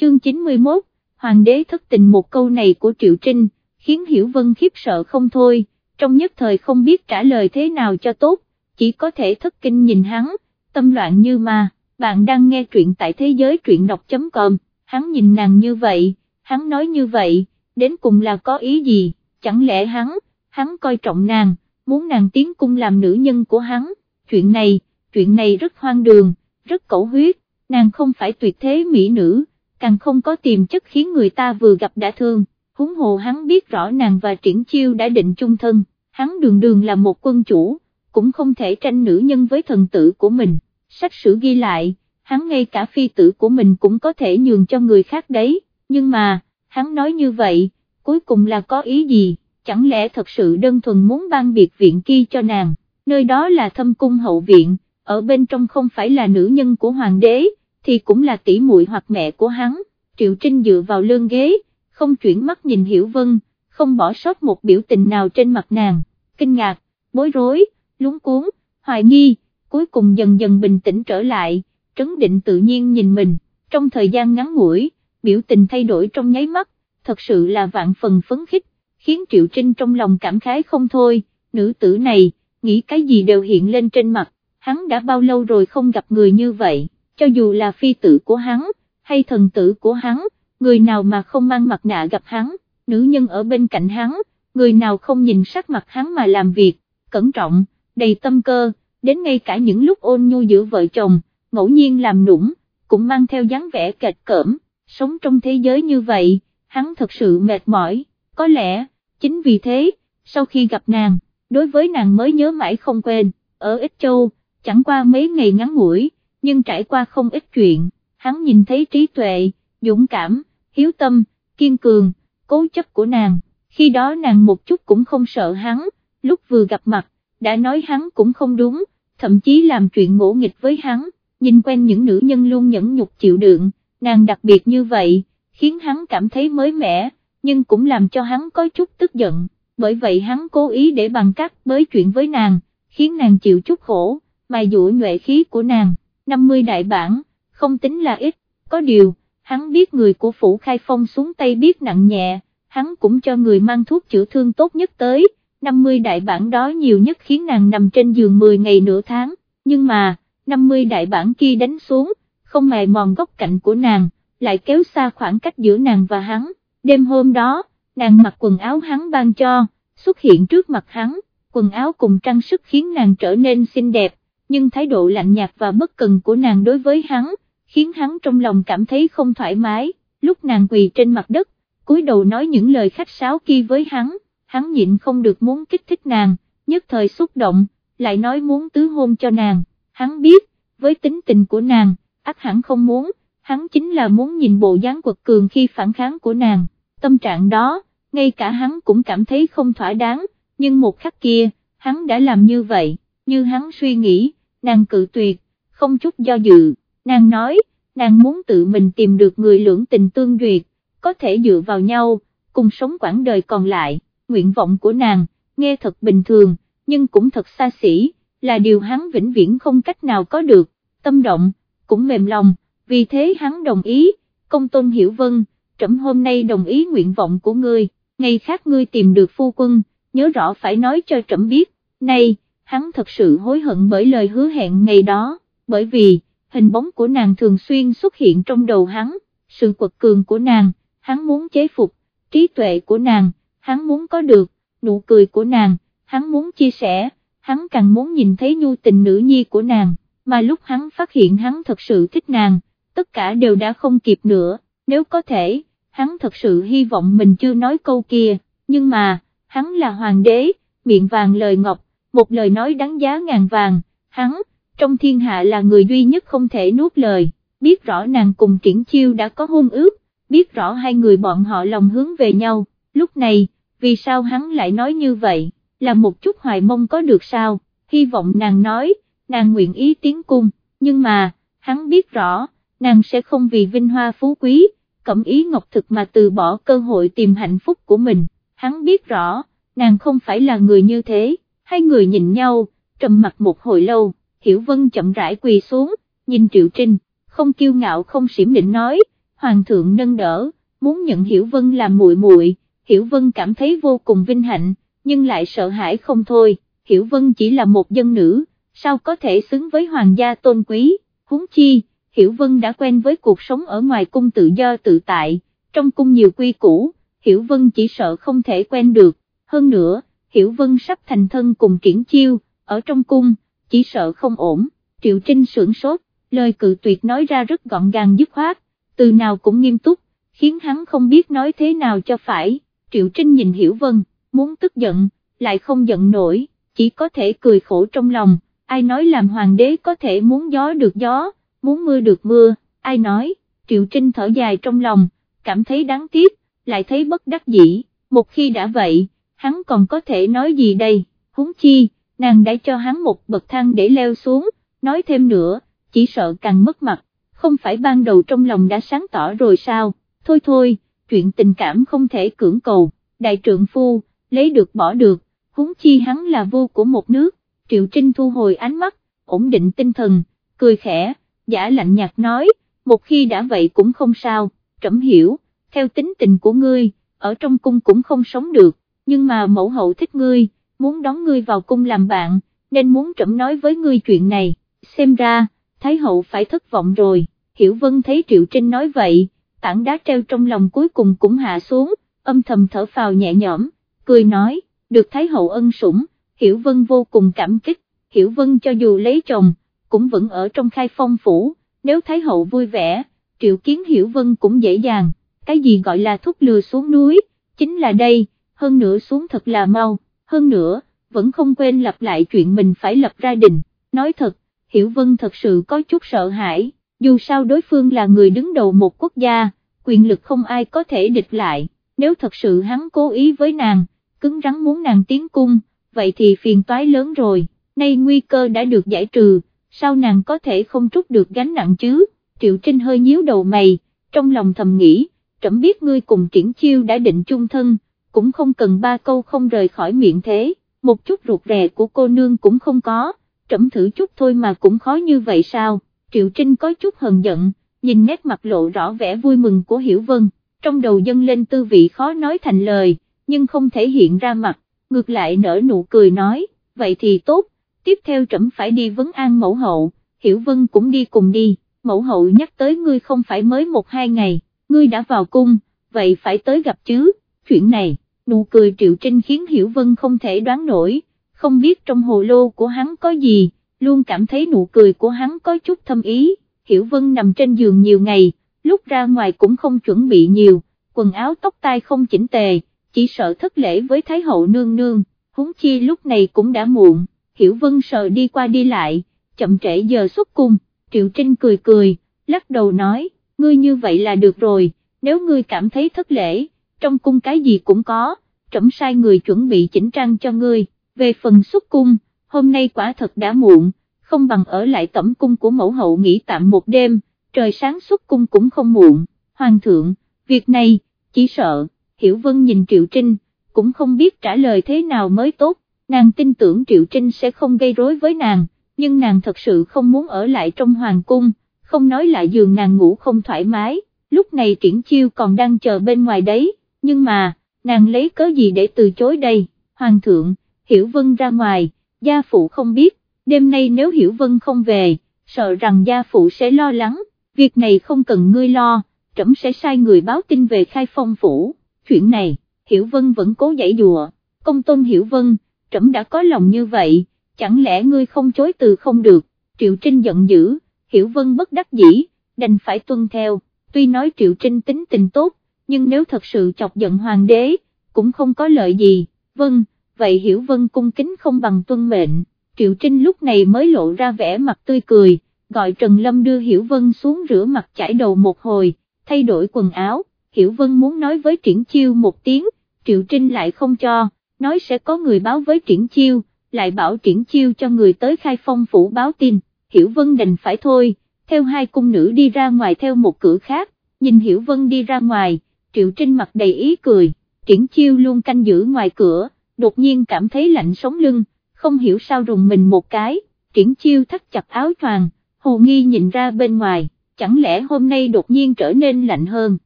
chương 91, Hoàng đế thất tình một câu này của Triệu Trinh, khiến Hiểu Vân khiếp sợ không thôi, trong nhất thời không biết trả lời thế nào cho tốt, chỉ có thể thất kinh nhìn hắn, tâm loạn như ma, bạn đang nghe truyện tại thế giới truyện đọc.com, hắn nhìn nàng như vậy, hắn nói như vậy, đến cùng là có ý gì, chẳng lẽ hắn, hắn coi trọng nàng, muốn nàng tiến cung làm nữ nhân của hắn, chuyện này, chuyện này rất hoang đường, rất cẩu huyết, nàng không phải tuyệt thế mỹ nữ, càng không có tiềm chất khiến người ta vừa gặp đã thương, huống hồ hắn biết rõ nàng và triển chiêu đã định chung thân, hắn đường đường là một quân chủ, cũng không thể tranh nữ nhân với thần tử của mình, sách sử ghi lại, hắn ngay cả phi tử của mình cũng có thể nhường cho người khác đấy, nhưng mà, hắn nói như vậy, cuối cùng là có ý gì, chẳng lẽ thật sự đơn thuần muốn ban biệt viện kia cho nàng, nơi đó là thâm cung hậu viện, ở bên trong không phải là nữ nhân của hoàng đế, thì cũng là tỷ muội hoặc mẹ của hắn, Triệu Trinh dựa vào lưng ghế, không chuyển mắt nhìn Hiểu Vân, không bỏ sót một biểu tình nào trên mặt nàng, kinh ngạc, bối rối, lúng cuốn, hoài nghi, cuối cùng dần dần bình tĩnh trở lại, trấn định tự nhiên nhìn mình, trong thời gian ngắn ngủi, biểu tình thay đổi trong nháy mắt, thật sự là vạn phần phấn khích, khiến Triệu Trinh trong lòng cảm khái không thôi, nữ tử này, nghĩ cái gì đều hiện lên trên mặt, hắn đã bao lâu rồi không gặp người như vậy, cho dù là phi tử của hắn, hay thần tử của hắn, người nào mà không mang mặt nạ gặp hắn, nữ nhân ở bên cạnh hắn, người nào không nhìn sắc mặt hắn mà làm việc, cẩn trọng, đầy tâm cơ, đến ngay cả những lúc ôn nhu giữa vợ chồng, ngẫu nhiên làm nũng, cũng mang theo dáng vẻ kệch cỡm, sống trong thế giới như vậy, hắn thật sự mệt mỏi, có lẽ, chính vì thế, sau khi gặp nàng, đối với nàng mới nhớ mãi không quên, ở Ích Châu, chẳng qua mấy ngày ngắn ngủi, nhưng trải qua không ít chuyện, hắn nhìn thấy trí tuệ, dũng cảm, hiếu tâm, kiên cường, cố chấp của nàng, khi đó nàng một chút cũng không sợ hắn, lúc vừa gặp mặt, đã nói hắn cũng không đúng, thậm chí làm chuyện ngỗ nghịch với hắn, nhìn quen những nữ nhân luôn nhẫn nhục chịu đựng, nàng đặc biệt như vậy, khiến hắn cảm thấy mới mẻ, nhưng cũng làm cho hắn có chút tức giận, bởi vậy hắn cố ý để bằng cách bới chuyện với nàng, khiến nàng chịu chút khổ, mài dũa nhuệ khí của nàng, 50 đại bản, không tính là ít, có điều, hắn biết người của phủ khai phong xuống tay biết nặng nhẹ, hắn cũng cho người mang thuốc chữa thương tốt nhất tới, 50 đại bản đó nhiều nhất khiến nàng nằm trên giường 10 ngày nửa tháng, nhưng mà, 50 đại bản kia đánh xuống, không mài mòn góc cạnh của nàng, lại kéo xa khoảng cách giữa nàng và hắn, đêm hôm đó, nàng mặc quần áo hắn ban cho, xuất hiện trước mặt hắn, quần áo cùng trang sức khiến nàng trở nên xinh đẹp, nhưng thái độ lạnh nhạt và bất cần của nàng đối với hắn, khiến hắn trong lòng cảm thấy không thoải mái, lúc nàng quỳ trên mặt đất, cúi đầu nói những lời khách sáo kia với hắn, hắn nhịn không được muốn kích thích nàng, nhất thời xúc động, lại nói muốn tứ hôn cho nàng, hắn biết, với tính tình của nàng, ác hẳn không muốn, hắn chính là muốn nhìn bộ dáng quật cường khi phản kháng của nàng, tâm trạng đó, ngay cả hắn cũng cảm thấy không thỏa đáng, nhưng một khắc kia, hắn đã làm như vậy, như hắn suy nghĩ, nàng cự tuyệt, không chút do dự, nàng nói, nàng muốn tự mình tìm được người lưỡng tình tương duyệt, có thể dựa vào nhau, cùng sống quãng đời còn lại, nguyện vọng của nàng, nghe thật bình thường, nhưng cũng thật xa xỉ, là điều hắn vĩnh viễn không cách nào có được, tâm động, cũng mềm lòng, vì thế hắn đồng ý, công tôn hiểu vân, trẫm hôm nay đồng ý nguyện vọng của ngươi, ngày khác ngươi tìm được phu quân, nhớ rõ phải nói cho trẫm biết, này, hắn thật sự hối hận bởi lời hứa hẹn ngày đó, bởi vì, hình bóng của nàng thường xuyên xuất hiện trong đầu hắn, sự quật cường của nàng, hắn muốn chế phục, trí tuệ của nàng, hắn muốn có được, nụ cười của nàng, hắn muốn chia sẻ, hắn càng muốn nhìn thấy nhu tình nữ nhi của nàng, mà lúc hắn phát hiện hắn thật sự thích nàng, tất cả đều đã không kịp nữa, nếu có thể, hắn thật sự hy vọng mình chưa nói câu kia, nhưng mà, hắn là hoàng đế, miệng vàng lời ngọc, một lời nói đáng giá ngàn vàng, hắn, trong thiên hạ là người duy nhất không thể nuốt lời, biết rõ nàng cùng triển chiêu đã có hôn ước, biết rõ hai người bọn họ lòng hướng về nhau, lúc này, vì sao hắn lại nói như vậy, là một chút hoài mong có được sao, hy vọng nàng nói, nàng nguyện ý tiến cung, nhưng mà, hắn biết rõ, nàng sẽ không vì vinh hoa phú quý, cẩm ý ngọc thực mà từ bỏ cơ hội tìm hạnh phúc của mình, hắn biết rõ, nàng không phải là người như thế, hai người nhìn nhau, trầm mặt một hồi lâu, Hiểu Vân chậm rãi quỳ xuống, nhìn Triệu Trinh, không kiêu ngạo không xỉm định nói, hoàng thượng nâng đỡ, muốn nhận Hiểu Vân làm muội muội, Hiểu Vân cảm thấy vô cùng vinh hạnh, nhưng lại sợ hãi không thôi, Hiểu Vân chỉ là một dân nữ, sao có thể xứng với hoàng gia tôn quý, huống chi, Hiểu Vân đã quen với cuộc sống ở ngoài cung tự do tự tại, trong cung nhiều quy củ, Hiểu Vân chỉ sợ không thể quen được, hơn nữa, Hiểu Vân sắp thành thân cùng triển chiêu, ở trong cung, chỉ sợ không ổn, Triệu Trinh sưởng sốt, lời cự tuyệt nói ra rất gọn gàng dứt khoát, từ nào cũng nghiêm túc, khiến hắn không biết nói thế nào cho phải, Triệu Trinh nhìn Hiểu Vân, muốn tức giận, lại không giận nổi, chỉ có thể cười khổ trong lòng, ai nói làm hoàng đế có thể muốn gió được gió, muốn mưa được mưa, ai nói, Triệu Trinh thở dài trong lòng, cảm thấy đáng tiếc, lại thấy bất đắc dĩ, một khi đã vậy, hắn còn có thể nói gì đây, huống chi, nàng đã cho hắn một bậc thang để leo xuống, nói thêm nữa, chỉ sợ càng mất mặt, không phải ban đầu trong lòng đã sáng tỏ rồi sao, thôi thôi, chuyện tình cảm không thể cưỡng cầu, đại trượng phu, lấy được bỏ được, huống chi hắn là vua của một nước, Triệu Trinh thu hồi ánh mắt, ổn định tinh thần, cười khẽ, giả lạnh nhạt nói, một khi đã vậy cũng không sao, trẫm hiểu, theo tính tình của ngươi, ở trong cung cũng không sống được, nhưng mà mẫu hậu thích ngươi, muốn đón ngươi vào cung làm bạn, nên muốn trẫm nói với ngươi chuyện này, xem ra, Thái hậu phải thất vọng rồi, Hiểu Vân thấy Triệu Trinh nói vậy, tảng đá treo trong lòng cuối cùng cũng hạ xuống, âm thầm thở phào nhẹ nhõm, cười nói, được Thái hậu ân sủng, Hiểu Vân vô cùng cảm kích, Hiểu Vân cho dù lấy chồng, cũng vẫn ở trong khai phong phủ, nếu Thái hậu vui vẻ, Triệu Kiến Hiểu Vân cũng dễ dàng, cái gì gọi là thúc lừa xuống núi, chính là đây, hơn nữa xuống thật là mau, hơn nữa, vẫn không quên lặp lại chuyện mình phải lập gia đình, nói thật, Hiểu Vân thật sự có chút sợ hãi, dù sao đối phương là người đứng đầu một quốc gia, quyền lực không ai có thể địch lại, nếu thật sự hắn cố ý với nàng, cứng rắn muốn nàng tiến cung, vậy thì phiền toái lớn rồi, nay nguy cơ đã được giải trừ, sao nàng có thể không trút được gánh nặng chứ, Triệu Trinh hơi nhíu đầu mày, trong lòng thầm nghĩ, trẫm biết ngươi cùng triển chiêu đã định chung thân, cũng không cần ba câu không rời khỏi miệng thế, một chút ruột rè của cô nương cũng không có, trẫm thử chút thôi mà cũng khó như vậy sao, Triệu Trinh có chút hờn giận, nhìn nét mặt lộ rõ vẻ vui mừng của Hiểu Vân, trong đầu dâng lên tư vị khó nói thành lời, nhưng không thể hiện ra mặt, ngược lại nở nụ cười nói, vậy thì tốt, tiếp theo trẫm phải đi vấn an mẫu hậu, Hiểu Vân cũng đi cùng đi, mẫu hậu nhắc tới ngươi không phải mới một hai ngày, ngươi đã vào cung, vậy phải tới gặp chứ, chuyện này, nụ cười Triệu Trinh khiến Hiểu Vân không thể đoán nổi, không biết trong hồ lô của hắn có gì, luôn cảm thấy nụ cười của hắn có chút thâm ý, Hiểu Vân nằm trên giường nhiều ngày, lúc ra ngoài cũng không chuẩn bị nhiều, quần áo tóc tai không chỉnh tề, chỉ sợ thất lễ với Thái hậu nương nương, huống chi lúc này cũng đã muộn, Hiểu Vân sợ đi qua đi lại, chậm trễ giờ xuất cung, Triệu Trinh cười cười, lắc đầu nói, ngươi như vậy là được rồi, nếu ngươi cảm thấy thất lễ, trong cung cái gì cũng có, trẫm sai người chuẩn bị chỉnh trang cho ngươi, về phần xuất cung, hôm nay quả thật đã muộn, không bằng ở lại tẩm cung của mẫu hậu nghỉ tạm một đêm, trời sáng xuất cung cũng không muộn, hoàng thượng, việc này, chỉ sợ, Hiểu Vân nhìn Triệu Trinh, cũng không biết trả lời thế nào mới tốt, nàng tin tưởng Triệu Trinh sẽ không gây rối với nàng, nhưng nàng thật sự không muốn ở lại trong hoàng cung, không nói lại giường nàng ngủ không thoải mái, lúc này triển chiêu còn đang chờ bên ngoài đấy, nhưng mà, nàng lấy cớ gì để từ chối đây, hoàng thượng, Hiểu Vân ra ngoài, gia phụ không biết, đêm nay nếu Hiểu Vân không về, sợ rằng gia phụ sẽ lo lắng, việc này không cần ngươi lo, trẫm sẽ sai người báo tin về khai phong phủ, chuyện này, Hiểu Vân vẫn cố giải dùa, công tôn Hiểu Vân, trẫm đã có lòng như vậy, chẳng lẽ ngươi không chối từ không được, Triệu Trinh giận dữ, Hiểu Vân bất đắc dĩ, đành phải tuân theo, tuy nói Triệu Trinh tính tình tốt, nhưng nếu thật sự chọc giận hoàng đế, cũng không có lợi gì, vâng, vậy Hiểu Vân cung kính không bằng tuân mệnh, Triệu Trinh lúc này mới lộ ra vẻ mặt tươi cười, gọi Trần Lâm đưa Hiểu Vân xuống rửa mặt chải đầu một hồi, thay đổi quần áo, Hiểu Vân muốn nói với Triển Chiêu một tiếng, Triệu Trinh lại không cho, nói sẽ có người báo với Triển Chiêu, lại bảo Triển Chiêu cho người tới khai phong phủ báo tin, Hiểu Vân đành phải thôi, theo hai cung nữ đi ra ngoài theo một cửa khác, nhìn Hiểu Vân đi ra ngoài, Triệu Trinh mặt đầy ý cười, Triển Chiêu luôn canh giữ ngoài cửa, đột nhiên cảm thấy lạnh sống lưng, không hiểu sao rùng mình một cái, Triển Chiêu thắt chặt áo choàng, hồ nghi nhìn ra bên ngoài, chẳng lẽ hôm nay đột nhiên trở nên lạnh hơn.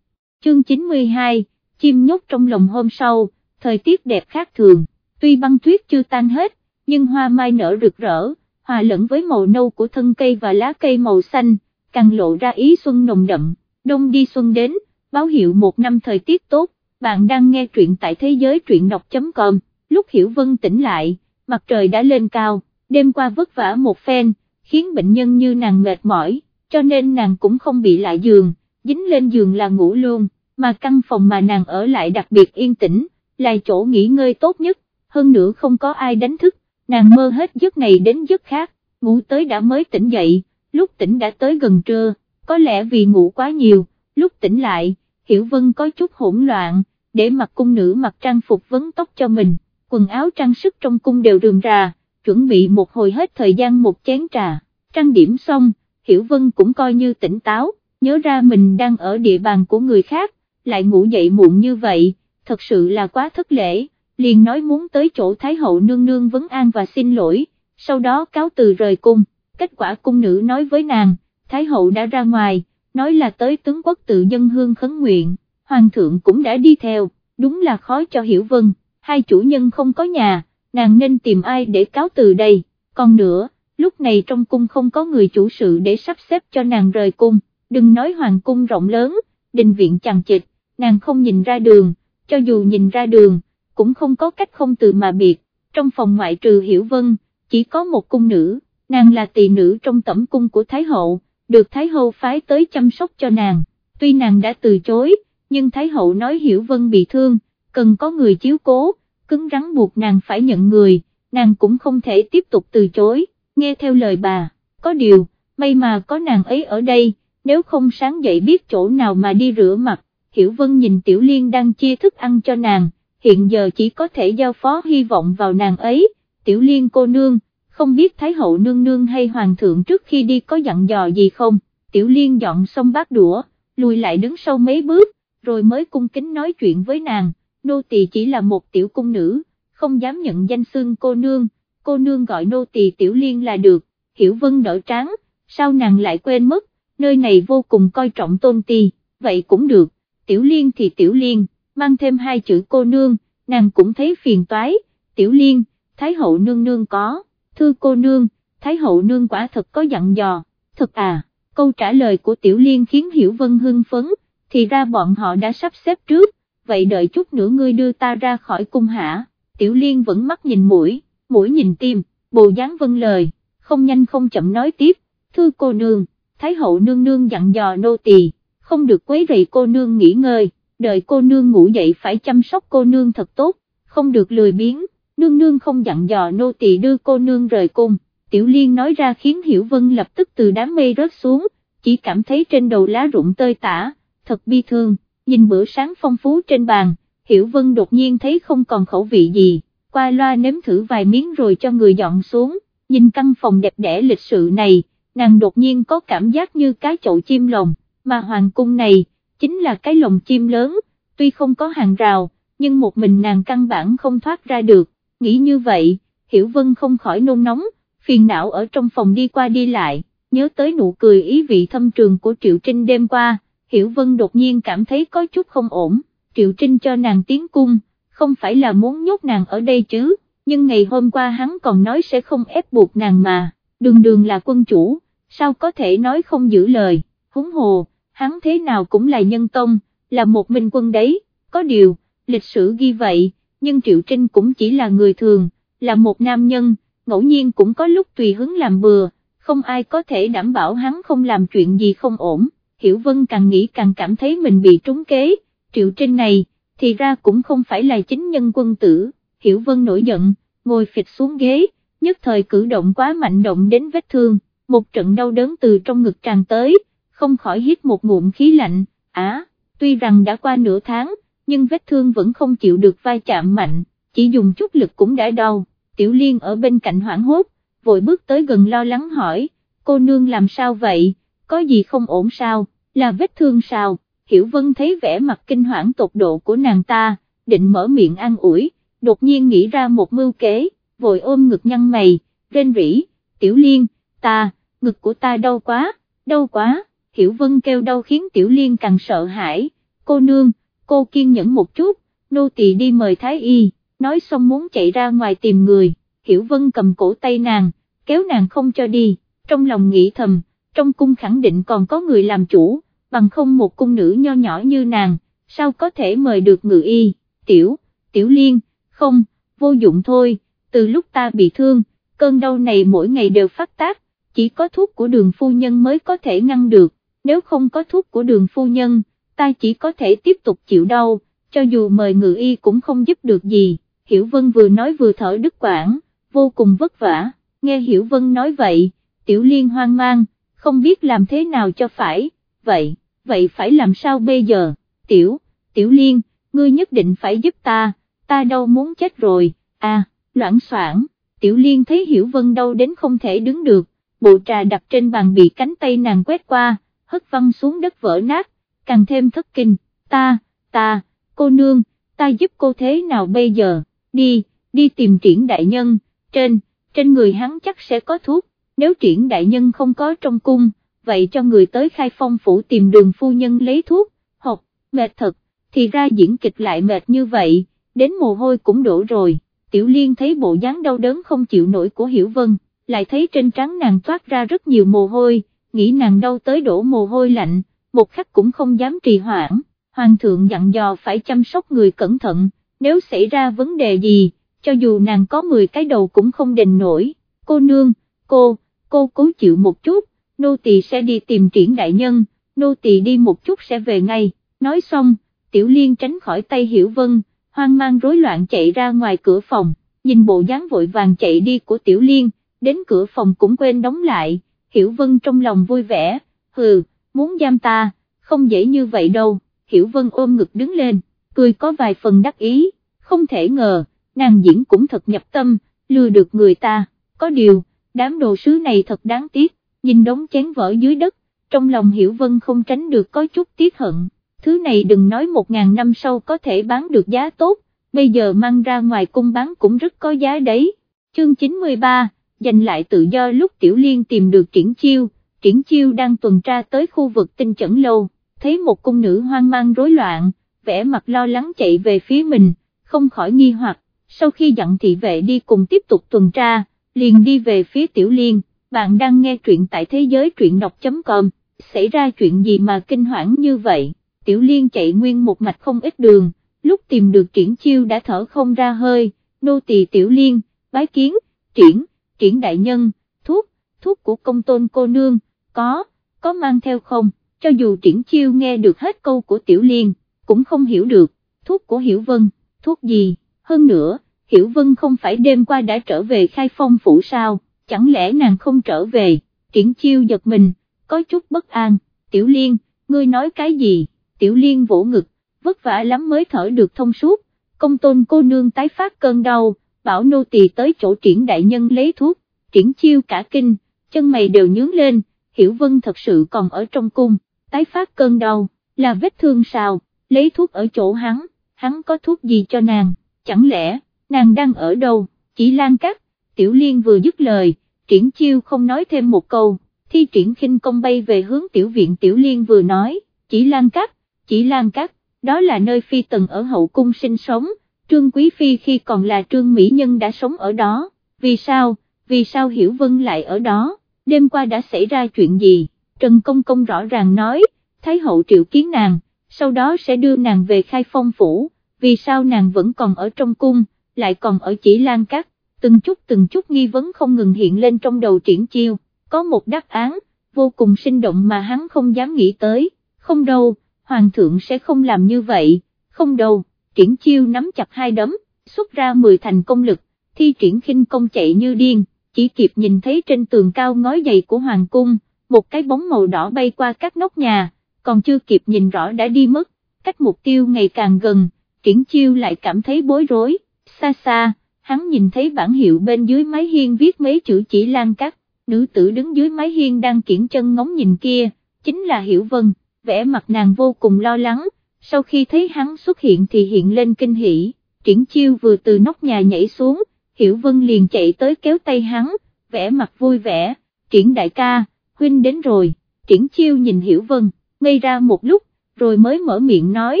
Chương 92, chim nhốt trong lòng hôm sau, thời tiết đẹp khác thường, tuy băng tuyết chưa tan hết, nhưng hoa mai nở rực rỡ, hòa lẫn với màu nâu của thân cây và lá cây màu xanh, càng lộ ra ý xuân nồng đậm, đông đi xuân đến, báo hiệu một năm thời tiết tốt, bạn đang nghe truyện tại thế giới truyện đọc.com, lúc Hiểu Vân tỉnh lại, mặt trời đã lên cao, đêm qua vất vả một phen, khiến bệnh nhân như nàng mệt mỏi, cho nên nàng cũng không bị lại giường, dính lên giường là ngủ luôn, mà căn phòng mà nàng ở lại đặc biệt yên tĩnh, là chỗ nghỉ ngơi tốt nhất, hơn nữa không có ai đánh thức, nàng mơ hết giấc này đến giấc khác, ngủ tới đã mới tỉnh dậy, lúc tỉnh đã tới gần trưa, có lẽ vì ngủ quá nhiều, lúc tỉnh lại, Hiểu Vân có chút hỗn loạn, để mặc cung nữ mặc trang phục vấn tóc cho mình, quần áo trang sức trong cung đều rườm rà, chuẩn bị một hồi hết thời gian một chén trà, trang điểm xong, Hiểu Vân cũng coi như tỉnh táo, nhớ ra mình đang ở địa bàn của người khác, lại ngủ dậy muộn như vậy, thật sự là quá thất lễ, liền nói muốn tới chỗ Thái hậu nương nương vấn an và xin lỗi, sau đó cáo từ rời cung, kết quả cung nữ nói với nàng, Thái hậu đã ra ngoài, nói là tới tướng quốc tự dân hương khấn nguyện, hoàng thượng cũng đã đi theo, đúng là khó cho hiểu vân, hai chủ nhân không có nhà, nàng nên tìm ai để cáo từ đây, còn nữa, lúc này trong cung không có người chủ sự để sắp xếp cho nàng rời cung, đừng nói hoàng cung rộng lớn, đình viện chằng chịt, nàng không nhìn ra đường, cho dù nhìn ra đường, cũng không có cách không từ mà biệt, trong phòng ngoại trừ hiểu vân, chỉ có một cung nữ, nàng là tỳ nữ trong tẩm cung của Thái Hậu, được Thái Hậu phái tới chăm sóc cho nàng, tuy nàng đã từ chối, nhưng Thái Hậu nói Hiểu Vân bị thương, cần có người chiếu cố, cứng rắn buộc nàng phải nhận người, nàng cũng không thể tiếp tục từ chối, nghe theo lời bà, có điều, may mà có nàng ấy ở đây, nếu không sáng dậy biết chỗ nào mà đi rửa mặt, Hiểu Vân nhìn Tiểu Liên đang chia thức ăn cho nàng, hiện giờ chỉ có thể giao phó hy vọng vào nàng ấy, Tiểu Liên cô nương, không biết Thái hậu nương nương hay hoàng thượng trước khi đi có dặn dò gì không, tiểu liên dọn xong bát đũa, lùi lại đứng sau mấy bước, rồi mới cung kính nói chuyện với nàng, nô tỳ chỉ là một tiểu cung nữ, không dám nhận danh xưng cô nương, cô nương gọi nô tỳ tiểu liên là được, hiểu vân đỡ tráng, sao nàng lại quên mất, nơi này vô cùng coi trọng tôn ti, vậy cũng được, tiểu liên thì tiểu liên, mang thêm hai chữ cô nương, nàng cũng thấy phiền toái, tiểu liên, thái hậu nương nương có thưa cô nương, Thái hậu nương quả thật có dặn dò, thật à, câu trả lời của Tiểu Liên khiến Hiểu Vân hưng phấn, thì ra bọn họ đã sắp xếp trước, vậy đợi chút nữa ngươi đưa ta ra khỏi cung hả, Tiểu Liên vẫn mắt nhìn mũi, mũi nhìn tim, bồ dáng vân lời, không nhanh không chậm nói tiếp, thưa cô nương, Thái hậu nương nương dặn dò nô tỳ, không được quấy rầy cô nương nghỉ ngơi, đợi cô nương ngủ dậy phải chăm sóc cô nương thật tốt, không được lười biếng, nương nương không dặn dò nô tỳ đưa cô nương rời cung, tiểu liên nói ra khiến Hiểu Vân lập tức từ đám mây rớt xuống, chỉ cảm thấy trên đầu lá rụng tơi tả, thật bi thương, nhìn bữa sáng phong phú trên bàn, Hiểu Vân đột nhiên thấy không còn khẩu vị gì, qua loa nếm thử vài miếng rồi cho người dọn xuống, nhìn căn phòng đẹp đẽ lịch sự này, nàng đột nhiên có cảm giác như cái chậu chim lồng, mà hoàng cung này, chính là cái lồng chim lớn, tuy không có hàng rào, nhưng một mình nàng căn bản không thoát ra được, nghĩ như vậy, Hiểu Vân không khỏi nôn nóng, phiền não ở trong phòng đi qua đi lại, nhớ tới nụ cười ý vị thâm trường của Triệu Trinh đêm qua, Hiểu Vân đột nhiên cảm thấy có chút không ổn, Triệu Trinh cho nàng tiến cung, không phải là muốn nhốt nàng ở đây chứ, nhưng ngày hôm qua hắn còn nói sẽ không ép buộc nàng mà, đường đường là quân chủ, sao có thể nói không giữ lời, húng hồ, hắn thế nào cũng là nhân tông, là một minh quân đấy, có điều, lịch sử ghi vậy nhưng Triệu Trinh cũng chỉ là người thường, là một nam nhân, ngẫu nhiên cũng có lúc tùy hứng làm bừa, không ai có thể đảm bảo hắn không làm chuyện gì không ổn, Hiểu Vân càng nghĩ càng cảm thấy mình bị trúng kế, Triệu Trinh này, thì ra cũng không phải là chính nhân quân tử, Hiểu Vân nổi giận, ngồi phịch xuống ghế, nhất thời cử động quá mạnh động đến vết thương, một trận đau đớn từ trong ngực tràn tới, không khỏi hít một ngụm khí lạnh, á, tuy rằng đã qua nửa tháng, nhưng vết thương vẫn không chịu được vai chạm mạnh, chỉ dùng chút lực cũng đã đau, tiểu liên ở bên cạnh hoảng hốt, vội bước tới gần lo lắng hỏi, cô nương làm sao vậy, có gì không ổn sao, là vết thương sao, hiểu vân thấy vẻ mặt kinh hoảng tột độ của nàng ta, định mở miệng an ủi, đột nhiên nghĩ ra một mưu kế, vội ôm ngực nhăn mày, rên rỉ, tiểu liên, ta, ngực của ta đau quá, đau quá, Hiểu Vân kêu đau khiến Tiểu Liên càng sợ hãi, cô nương, cô kiên nhẫn một chút, nô tỳ đi mời Thái Y, nói xong muốn chạy ra ngoài tìm người, Hiểu Vân cầm cổ tay nàng, kéo nàng không cho đi, trong lòng nghĩ thầm, trong cung khẳng định còn có người làm chủ, bằng không một cung nữ nho nhỏ như nàng, sao có thể mời được ngự y, tiểu, tiểu liên, không, vô dụng thôi, từ lúc ta bị thương, cơn đau này mỗi ngày đều phát tác, chỉ có thuốc của đường phu nhân mới có thể ngăn được, nếu không có thuốc của đường phu nhân, ta chỉ có thể tiếp tục chịu đau, cho dù mời ngự y cũng không giúp được gì, Hiểu Vân vừa nói vừa thở đứt quãng, vô cùng vất vả, nghe Hiểu Vân nói vậy, Tiểu Liên hoang mang, không biết làm thế nào cho phải, vậy, vậy phải làm sao bây giờ, Tiểu, Tiểu Liên, ngươi nhất định phải giúp ta, ta đâu muốn chết rồi, à, loãng soảng, Tiểu Liên thấy Hiểu Vân đau đến không thể đứng được, bộ trà đặt trên bàn bị cánh tay nàng quét qua, hất văng xuống đất vỡ nát, càng thêm thất kinh, ta, ta, cô nương, ta giúp cô thế nào bây giờ, đi, đi tìm triển đại nhân, trên, trên người hắn chắc sẽ có thuốc, nếu triển đại nhân không có trong cung, vậy cho người tới khai phong phủ tìm đường phu nhân lấy thuốc, học, mệt thật, thì ra diễn kịch lại mệt như vậy, đến mồ hôi cũng đổ rồi, tiểu liên thấy bộ dáng đau đớn không chịu nổi của Hiểu Vân, lại thấy trên trắng nàng toát ra rất nhiều mồ hôi, nghĩ nàng đau tới đổ mồ hôi lạnh, một khắc cũng không dám trì hoãn, hoàng thượng dặn dò phải chăm sóc người cẩn thận, nếu xảy ra vấn đề gì, cho dù nàng có 10 cái đầu cũng không đền nổi, cô nương, cô, cô cố chịu một chút, nô tỳ sẽ đi tìm triển đại nhân, nô tỳ đi một chút sẽ về ngay, nói xong, tiểu liên tránh khỏi tay hiểu vân, hoang mang rối loạn chạy ra ngoài cửa phòng, nhìn bộ dáng vội vàng chạy đi của tiểu liên, đến cửa phòng cũng quên đóng lại, hiểu vân trong lòng vui vẻ, hừ, muốn giam ta, không dễ như vậy đâu, hiểu vân ôm ngực đứng lên, cười có vài phần đắc ý, không thể ngờ, nàng diễn cũng thật nhập tâm, lừa được người ta, có điều, đám đồ sứ này thật đáng tiếc, nhìn đống chén vỡ dưới đất, trong lòng Hiểu Vân không tránh được có chút tiếc hận, thứ này đừng nói một ngàn năm sau có thể bán được giá tốt, bây giờ mang ra ngoài cung bán cũng rất có giá đấy. Chương 93, giành lại tự do lúc Tiểu Liên tìm được triển chiêu, triển chiêu đang tuần tra tới khu vực tinh chẩn lâu, thấy một cung nữ hoang mang rối loạn, vẻ mặt lo lắng chạy về phía mình, không khỏi nghi hoặc, sau khi dặn thị vệ đi cùng tiếp tục tuần tra, liền đi về phía Tiểu Liên, bạn đang nghe truyện tại thế giới truyện đọc.com, xảy ra chuyện gì mà kinh hoảng như vậy, Tiểu Liên chạy nguyên một mạch không ít đường, lúc tìm được triển chiêu đã thở không ra hơi, nô tỳ Tiểu Liên, bái kiến, triển, triển đại nhân, thuốc, thuốc của công tôn cô nương, có, có mang theo không, cho dù triển chiêu nghe được hết câu của Tiểu Liên, cũng không hiểu được, thuốc của Hiểu Vân, thuốc gì, hơn nữa, Hiểu Vân không phải đêm qua đã trở về khai phong phủ sao, chẳng lẽ nàng không trở về, triển chiêu giật mình, có chút bất an, Tiểu Liên, ngươi nói cái gì, Tiểu Liên vỗ ngực, vất vả lắm mới thở được thông suốt, công tôn cô nương tái phát cơn đau, bảo nô tỳ tới chỗ triển đại nhân lấy thuốc, triển chiêu cả kinh, chân mày đều nhướng lên, Hiểu Vân thật sự còn ở trong cung, tái phát cơn đau, là vết thương sao, lấy thuốc ở chỗ hắn, hắn có thuốc gì cho nàng, chẳng lẽ, nàng đang ở đâu, chỉ lan cắt, tiểu liên vừa dứt lời, triển chiêu không nói thêm một câu, thi triển khinh công bay về hướng tiểu viện tiểu liên vừa nói, chỉ lan cắt, chỉ lan cắt, đó là nơi phi tần ở hậu cung sinh sống, trương quý phi khi còn là trương mỹ nhân đã sống ở đó, vì sao, vì sao hiểu vân lại ở đó, đêm qua đã xảy ra chuyện gì, Trần Công Công rõ ràng nói, Thái hậu triệu kiến nàng, sau đó sẽ đưa nàng về khai phong phủ, vì sao nàng vẫn còn ở trong cung, lại còn ở chỉ lan cắt, từng chút từng chút nghi vấn không ngừng hiện lên trong đầu triển chiêu, có một đáp án, vô cùng sinh động mà hắn không dám nghĩ tới, không đâu, hoàng thượng sẽ không làm như vậy, không đâu, triển chiêu nắm chặt hai đấm, xuất ra 10 thành công lực, thi triển khinh công chạy như điên, chỉ kịp nhìn thấy trên tường cao ngói dày của hoàng cung, một cái bóng màu đỏ bay qua các nóc nhà, còn chưa kịp nhìn rõ đã đi mất, cách mục tiêu ngày càng gần, triển chiêu lại cảm thấy bối rối, xa xa, hắn nhìn thấy bản hiệu bên dưới mái hiên viết mấy chữ chỉ lan cắt, nữ tử đứng dưới mái hiên đang kiển chân ngóng nhìn kia, chính là Hiểu Vân, vẻ mặt nàng vô cùng lo lắng, sau khi thấy hắn xuất hiện thì hiện lên kinh hỉ, triển chiêu vừa từ nóc nhà nhảy xuống, Hiểu Vân liền chạy tới kéo tay hắn, vẻ mặt vui vẻ, triển đại ca, huynh đến rồi, triển chiêu nhìn Hiểu Vân, ngây ra một lúc, rồi mới mở miệng nói,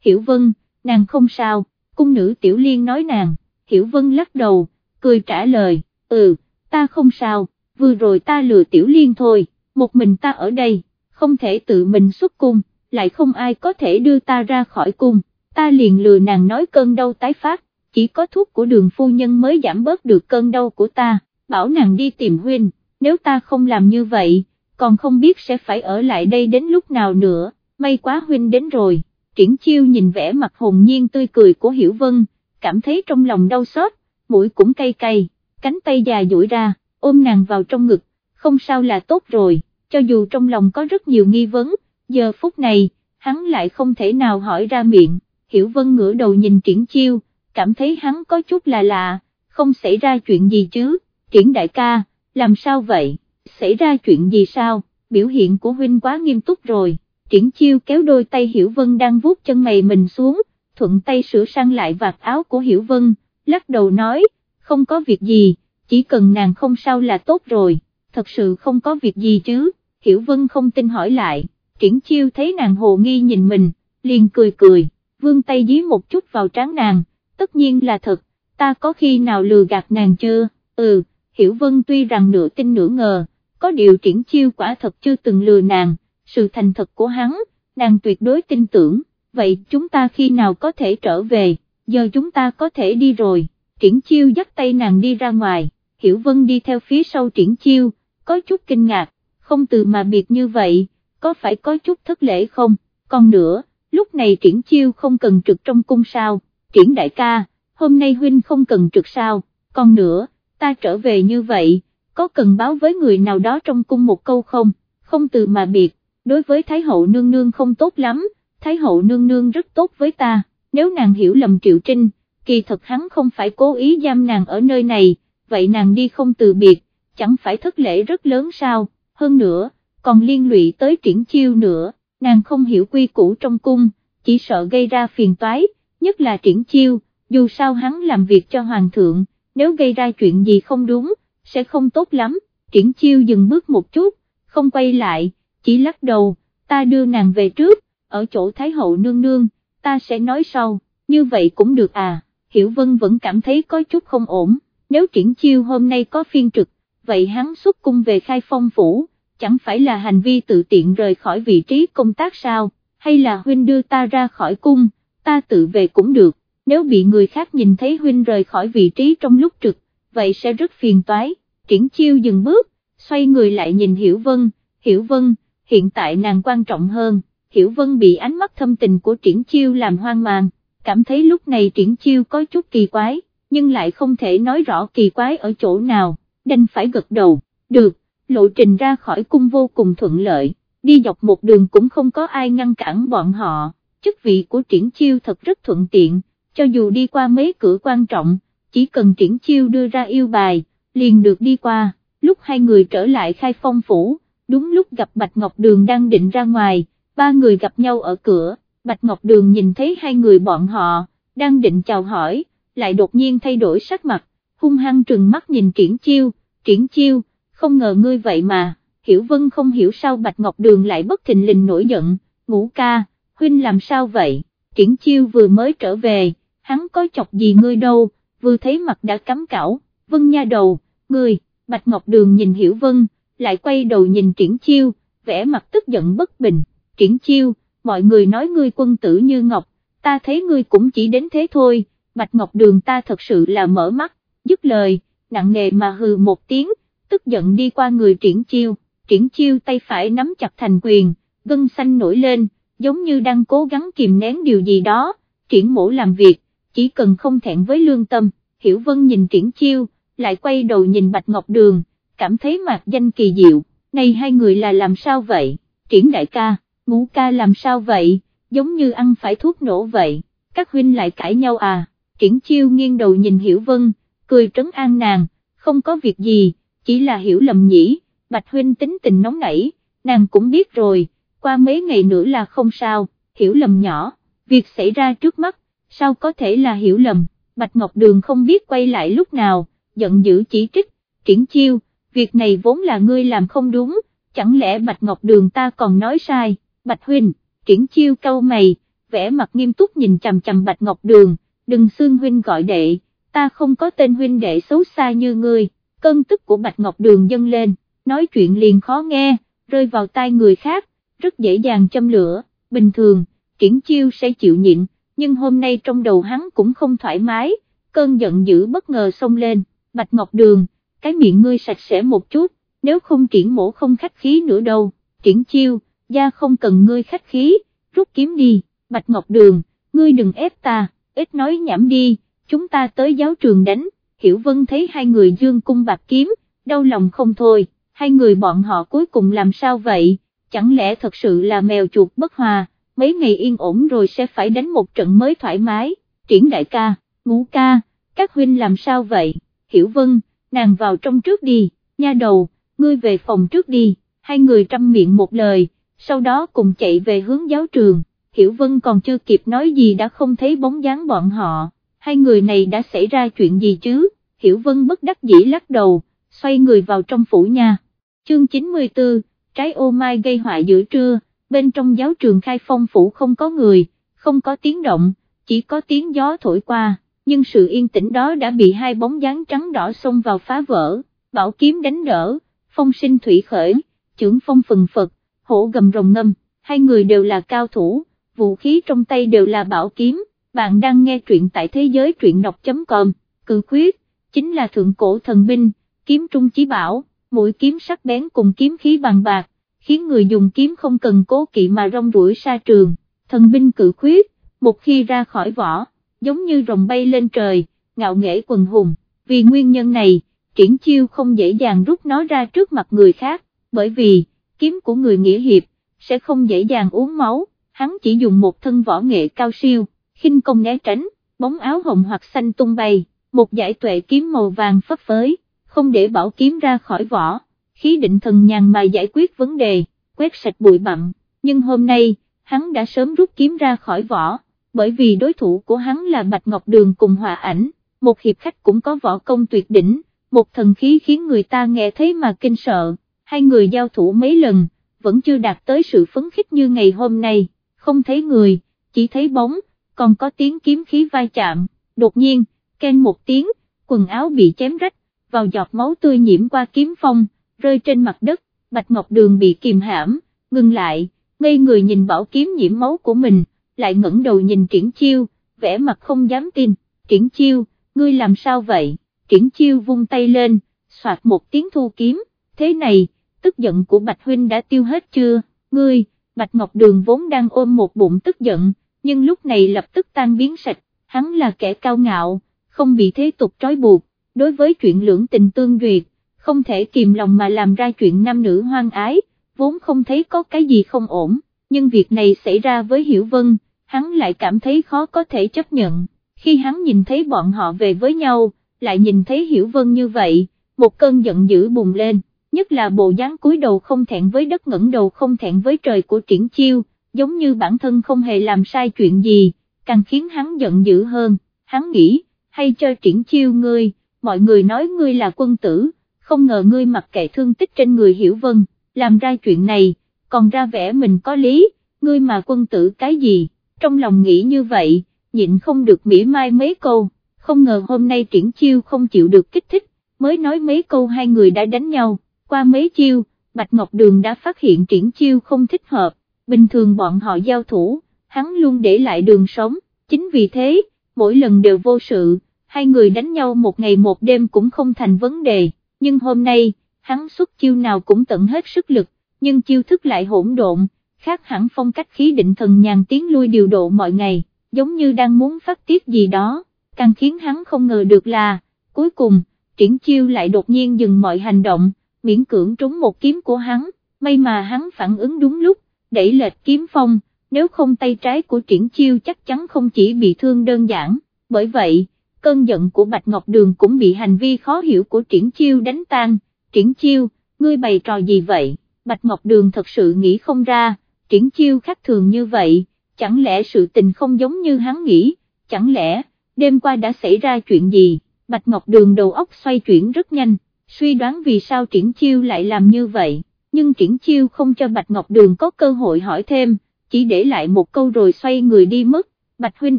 Hiểu Vân, nàng không sao, cung nữ Tiểu Liên nói nàng, Hiểu Vân lắc đầu, cười trả lời, ừ, ta không sao, vừa rồi ta lừa Tiểu Liên thôi, một mình ta ở đây, không thể tự mình xuất cung, lại không ai có thể đưa ta ra khỏi cung, ta liền lừa nàng nói cơn đau tái phát, chỉ có thuốc của đường phu nhân mới giảm bớt được cơn đau của ta, bảo nàng đi tìm huynh, nếu ta không làm như vậy, còn không biết sẽ phải ở lại đây đến lúc nào nữa, may quá huynh đến rồi, triển chiêu nhìn vẻ mặt hồn nhiên tươi cười của Hiểu Vân, cảm thấy trong lòng đau xót, mũi cũng cay cay, cánh tay dài duỗi ra, ôm nàng vào trong ngực, không sao là tốt rồi, cho dù trong lòng có rất nhiều nghi vấn, giờ phút này, hắn lại không thể nào hỏi ra miệng, Hiểu Vân ngửa đầu nhìn triển chiêu, cảm thấy hắn có chút là lạ, không xảy ra chuyện gì chứ, triển đại ca, làm sao vậy, xảy ra chuyện gì sao, biểu hiện của huynh quá nghiêm túc rồi, triển chiêu kéo đôi tay Hiểu Vân đang vuốt chân mày mình xuống, thuận tay sửa sang lại vạt áo của Hiểu Vân, lắc đầu nói, không có việc gì, chỉ cần nàng không sao là tốt rồi, thật sự không có việc gì chứ, Hiểu Vân không tin hỏi lại, triển chiêu thấy nàng hồ nghi nhìn mình, liền cười cười, vương tay dí một chút vào trán nàng, tất nhiên là thật, ta có khi nào lừa gạt nàng chưa, ừ, Hiểu Vân tuy rằng nửa tin nửa ngờ, có điều triển chiêu quả thật chưa từng lừa nàng, sự thành thật của hắn, nàng tuyệt đối tin tưởng, vậy chúng ta khi nào có thể trở về, giờ chúng ta có thể đi rồi, triển chiêu dắt tay nàng đi ra ngoài, Hiểu Vân đi theo phía sau triển chiêu, có chút kinh ngạc, không từ mà biệt như vậy, có phải có chút thất lễ không, còn nữa, lúc này triển chiêu không cần trực trong cung sao, triển đại ca, hôm nay huynh không cần trực sao, còn nữa, ta trở về như vậy, có cần báo với người nào đó trong cung một câu không, không từ mà biệt, đối với Thái hậu nương nương không tốt lắm, Thái hậu nương nương rất tốt với ta, nếu nàng hiểu lầm Triệu Trinh, kỳ thật hắn không phải cố ý giam nàng ở nơi này, vậy nàng đi không từ biệt, chẳng phải thất lễ rất lớn sao, hơn nữa, còn liên lụy tới triển chiêu nữa, nàng không hiểu quy củ trong cung, chỉ sợ gây ra phiền toái, nhất là triển chiêu, dù sao hắn làm việc cho hoàng thượng, nếu gây ra chuyện gì không đúng, sẽ không tốt lắm, triển chiêu dừng bước một chút, không quay lại, chỉ lắc đầu, ta đưa nàng về trước, ở chỗ Thái hậu nương nương, ta sẽ nói sau, như vậy cũng được à, Hiểu Vân vẫn cảm thấy có chút không ổn, nếu triển chiêu hôm nay có phiên trực, vậy hắn xuất cung về khai phong phủ, chẳng phải là hành vi tự tiện rời khỏi vị trí công tác sao, hay là huynh đưa ta ra khỏi cung, ta tự về cũng được, nếu bị người khác nhìn thấy huynh rời khỏi vị trí trong lúc trực, vậy sẽ rất phiền toái, triển chiêu dừng bước, xoay người lại nhìn Hiểu Vân, Hiểu Vân, hiện tại nàng quan trọng hơn, Hiểu Vân bị ánh mắt thâm tình của triển chiêu làm hoang mang, cảm thấy lúc này triển chiêu có chút kỳ quái, nhưng lại không thể nói rõ kỳ quái ở chỗ nào, đành phải gật đầu, được, lộ trình ra khỏi cung vô cùng thuận lợi, đi dọc một đường cũng không có ai ngăn cản bọn họ, chức vị của triển chiêu thật rất thuận tiện, cho dù đi qua mấy cửa quan trọng, chỉ cần triển chiêu đưa ra yêu bài, liền được đi qua, lúc hai người trở lại khai phong phủ, đúng lúc gặp Bạch Ngọc Đường đang định ra ngoài, ba người gặp nhau ở cửa, Bạch Ngọc Đường nhìn thấy hai người bọn họ, đang định chào hỏi, lại đột nhiên thay đổi sắc mặt, hung hăng trừng mắt nhìn triển chiêu, triển chiêu, không ngờ ngươi vậy mà, Hiểu Vân không hiểu sao Bạch Ngọc Đường lại bất thình lình nổi giận, ngũ ca, huynh làm sao vậy, triển chiêu vừa mới trở về, hắn có chọc gì ngươi đâu, vừa thấy mặt đã cắm cảo, Vân nha đầu, ngươi, Bạch Ngọc Đường nhìn Hiểu Vân, lại quay đầu nhìn triển chiêu, vẻ mặt tức giận bất bình, triển chiêu, mọi người nói ngươi quân tử như ngọc, ta thấy ngươi cũng chỉ đến thế thôi, Bạch Ngọc Đường ta thật sự là mở mắt, dứt lời, nặng nề mà hừ một tiếng, tức giận đi qua người triển chiêu, triển chiêu tay phải nắm chặt thành quyền, gân xanh nổi lên, giống như đang cố gắng kìm nén điều gì đó, triển mổ làm việc, chỉ cần không thẹn với lương tâm, Hiểu Vân nhìn triển chiêu, lại quay đầu nhìn Bạch Ngọc Đường, cảm thấy mạc danh kỳ diệu, này hai người là làm sao vậy, triển đại ca, ngũ ca làm sao vậy, giống như ăn phải thuốc nổ vậy, các huynh lại cãi nhau à, triển chiêu nghiêng đầu nhìn Hiểu Vân, cười trấn an nàng, không có việc gì, chỉ là hiểu lầm nhỉ, Bạch huynh tính tình nóng nảy, nàng cũng biết rồi, qua mấy ngày nữa là không sao, hiểu lầm nhỏ, việc xảy ra trước mắt, sao có thể là hiểu lầm, Bạch Ngọc Đường không biết quay lại lúc nào, giận dữ chỉ trích, triển chiêu, việc này vốn là ngươi làm không đúng, chẳng lẽ Bạch Ngọc Đường ta còn nói sai, Bạch Huynh, triển chiêu câu mày, vẻ mặt nghiêm túc nhìn chằm chằm Bạch Ngọc Đường, đừng xương Huynh gọi đệ, ta không có tên Huynh đệ xấu xa như ngươi, cơn tức của Bạch Ngọc Đường dâng lên, nói chuyện liền khó nghe, rơi vào tai người khác, rất dễ dàng châm lửa, bình thường, triển chiêu sẽ chịu nhịn, nhưng hôm nay trong đầu hắn cũng không thoải mái, cơn giận dữ bất ngờ xông lên, Bạch Ngọc Đường, cái miệng ngươi sạch sẽ một chút, nếu không triển mổ không khách khí nữa đâu, triển chiêu, gia không cần ngươi khách khí, rút kiếm đi, Bạch Ngọc Đường, ngươi đừng ép ta, ít nói nhảm đi, chúng ta tới giáo trường đánh, Hiểu Vân thấy hai người dương cung bạc kiếm, đau lòng không thôi, hai người bọn họ cuối cùng làm sao vậy, chẳng lẽ thật sự là mèo chuột bất hòa, mấy ngày yên ổn rồi sẽ phải đánh một trận mới thoải mái, triển đại ca, ngũ ca, các huynh làm sao vậy, Hiểu Vân, nàng vào trong trước đi, nha đầu, ngươi về phòng trước đi, hai người trăm miệng một lời, sau đó cùng chạy về hướng giáo trường, Hiểu Vân còn chưa kịp nói gì đã không thấy bóng dáng bọn họ, hai người này đã xảy ra chuyện gì chứ, Hiểu Vân bất đắc dĩ lắc đầu, xoay người vào trong phủ nhà. Chương 94, trái ô mai gây họa giữa trưa, bên trong giáo trường khai phong phủ không có người, không có tiếng động, chỉ có tiếng gió thổi qua, nhưng sự yên tĩnh đó đã bị hai bóng dáng trắng đỏ xông vào phá vỡ, bảo kiếm đánh đỡ, phong sinh thủy khởi, trưởng phong phần phật, hổ gầm rồng ngâm, hai người đều là cao thủ, vũ khí trong tay đều là bảo kiếm, bạn đang nghe truyện tại thế giới truyện đọc.com, cự quyết, chính là thượng cổ thần binh, kiếm trung chí bảo, mũi kiếm sắc bén cùng kiếm khí bằng bạc, khiến người dùng kiếm không cần cố kỵ mà rong ruổi xa trường, thần binh cự khuyết. một khi ra khỏi vỏ, giống như rồng bay lên trời, ngạo nghễ quần hùng, vì nguyên nhân này, triển chiêu không dễ dàng rút nó ra trước mặt người khác, bởi vì, kiếm của người nghĩa hiệp, sẽ không dễ dàng uống máu, hắn chỉ dùng một thân võ nghệ cao siêu, khinh công né tránh, bóng áo hồng hoặc xanh tung bay, một giải tuệ kiếm màu vàng phất phới, không để bảo kiếm ra khỏi vỏ, khí định thần nhàn mà giải quyết vấn đề, quét sạch bụi bặm, nhưng hôm nay, hắn đã sớm rút kiếm ra khỏi vỏ, bởi vì đối thủ của hắn là Bạch Ngọc Đường cùng hòa ảnh, một hiệp khách cũng có võ công tuyệt đỉnh, một thần khí khiến người ta nghe thấy mà kinh sợ, hai người giao thủ mấy lần, vẫn chưa đạt tới sự phấn khích như ngày hôm nay, không thấy người, chỉ thấy bóng, còn có tiếng kiếm khí vai chạm, đột nhiên, ken một tiếng, quần áo bị chém rách, vào giọt máu tươi nhiễm qua kiếm phong, rơi trên mặt đất, Bạch Ngọc Đường bị kìm hãm, ngừng lại, ngây người nhìn bảo kiếm nhiễm máu của mình, lại ngẩng đầu nhìn triển chiêu, vẻ mặt không dám tin, triển chiêu, ngươi làm sao vậy, triển chiêu vung tay lên, soạt một tiếng thu kiếm, thế này, tức giận của Bạch Huynh đã tiêu hết chưa, ngươi, Bạch Ngọc Đường vốn đang ôm một bụng tức giận, nhưng lúc này lập tức tan biến sạch, hắn là kẻ cao ngạo, không bị thế tục trói buộc, đối với chuyện lưỡng tình tương duyệt, không thể kìm lòng mà làm ra chuyện nam nữ hoang ái, vốn không thấy có cái gì không ổn, nhưng việc này xảy ra với Hiểu Vân, hắn lại cảm thấy khó có thể chấp nhận, khi hắn nhìn thấy bọn họ về với nhau, lại nhìn thấy Hiểu Vân như vậy, một cơn giận dữ bùng lên, nhất là bộ dáng cúi đầu không thẹn với đất ngẩng đầu không thẹn với trời của triển chiêu, giống như bản thân không hề làm sai chuyện gì, càng khiến hắn giận dữ hơn, hắn nghĩ, hay cho triển chiêu ngươi, mọi người nói ngươi là quân tử, không ngờ ngươi mặc kệ thương tích trên người Hiểu Vân, làm ra chuyện này, còn ra vẻ mình có lý, ngươi mà quân tử cái gì, trong lòng nghĩ như vậy, nhịn không được mỉa mai mấy câu, không ngờ hôm nay triển chiêu không chịu được kích thích, mới nói mấy câu hai người đã đánh nhau, qua mấy chiêu, Bạch Ngọc Đường đã phát hiện triển chiêu không thích hợp, bình thường bọn họ giao thủ, hắn luôn để lại đường sống, chính vì thế, mỗi lần đều vô sự, hai người đánh nhau một ngày một đêm cũng không thành vấn đề, nhưng hôm nay, hắn xuất chiêu nào cũng tận hết sức lực, nhưng chiêu thức lại hỗn độn, khác hẳn phong cách khí định thần nhàn tiến lui điều độ mọi ngày, giống như đang muốn phát tiết gì đó, càng khiến hắn không ngờ được là, cuối cùng, triển chiêu lại đột nhiên dừng mọi hành động, miễn cưỡng trúng một kiếm của hắn, may mà hắn phản ứng đúng lúc, đẩy lệch kiếm phong, nếu không tay trái của triển chiêu chắc chắn không chỉ bị thương đơn giản, bởi vậy, cơn giận của Bạch Ngọc Đường cũng bị hành vi khó hiểu của triển chiêu đánh tan, triển chiêu, ngươi bày trò gì vậy, Bạch Ngọc Đường thật sự nghĩ không ra, triển chiêu khác thường như vậy, chẳng lẽ sự tình không giống như hắn nghĩ, chẳng lẽ, đêm qua đã xảy ra chuyện gì, Bạch Ngọc Đường đầu óc xoay chuyển rất nhanh, suy đoán vì sao triển chiêu lại làm như vậy, nhưng triển chiêu không cho Bạch Ngọc Đường có cơ hội hỏi thêm, chỉ để lại một câu rồi xoay người đi mất, Bạch Huynh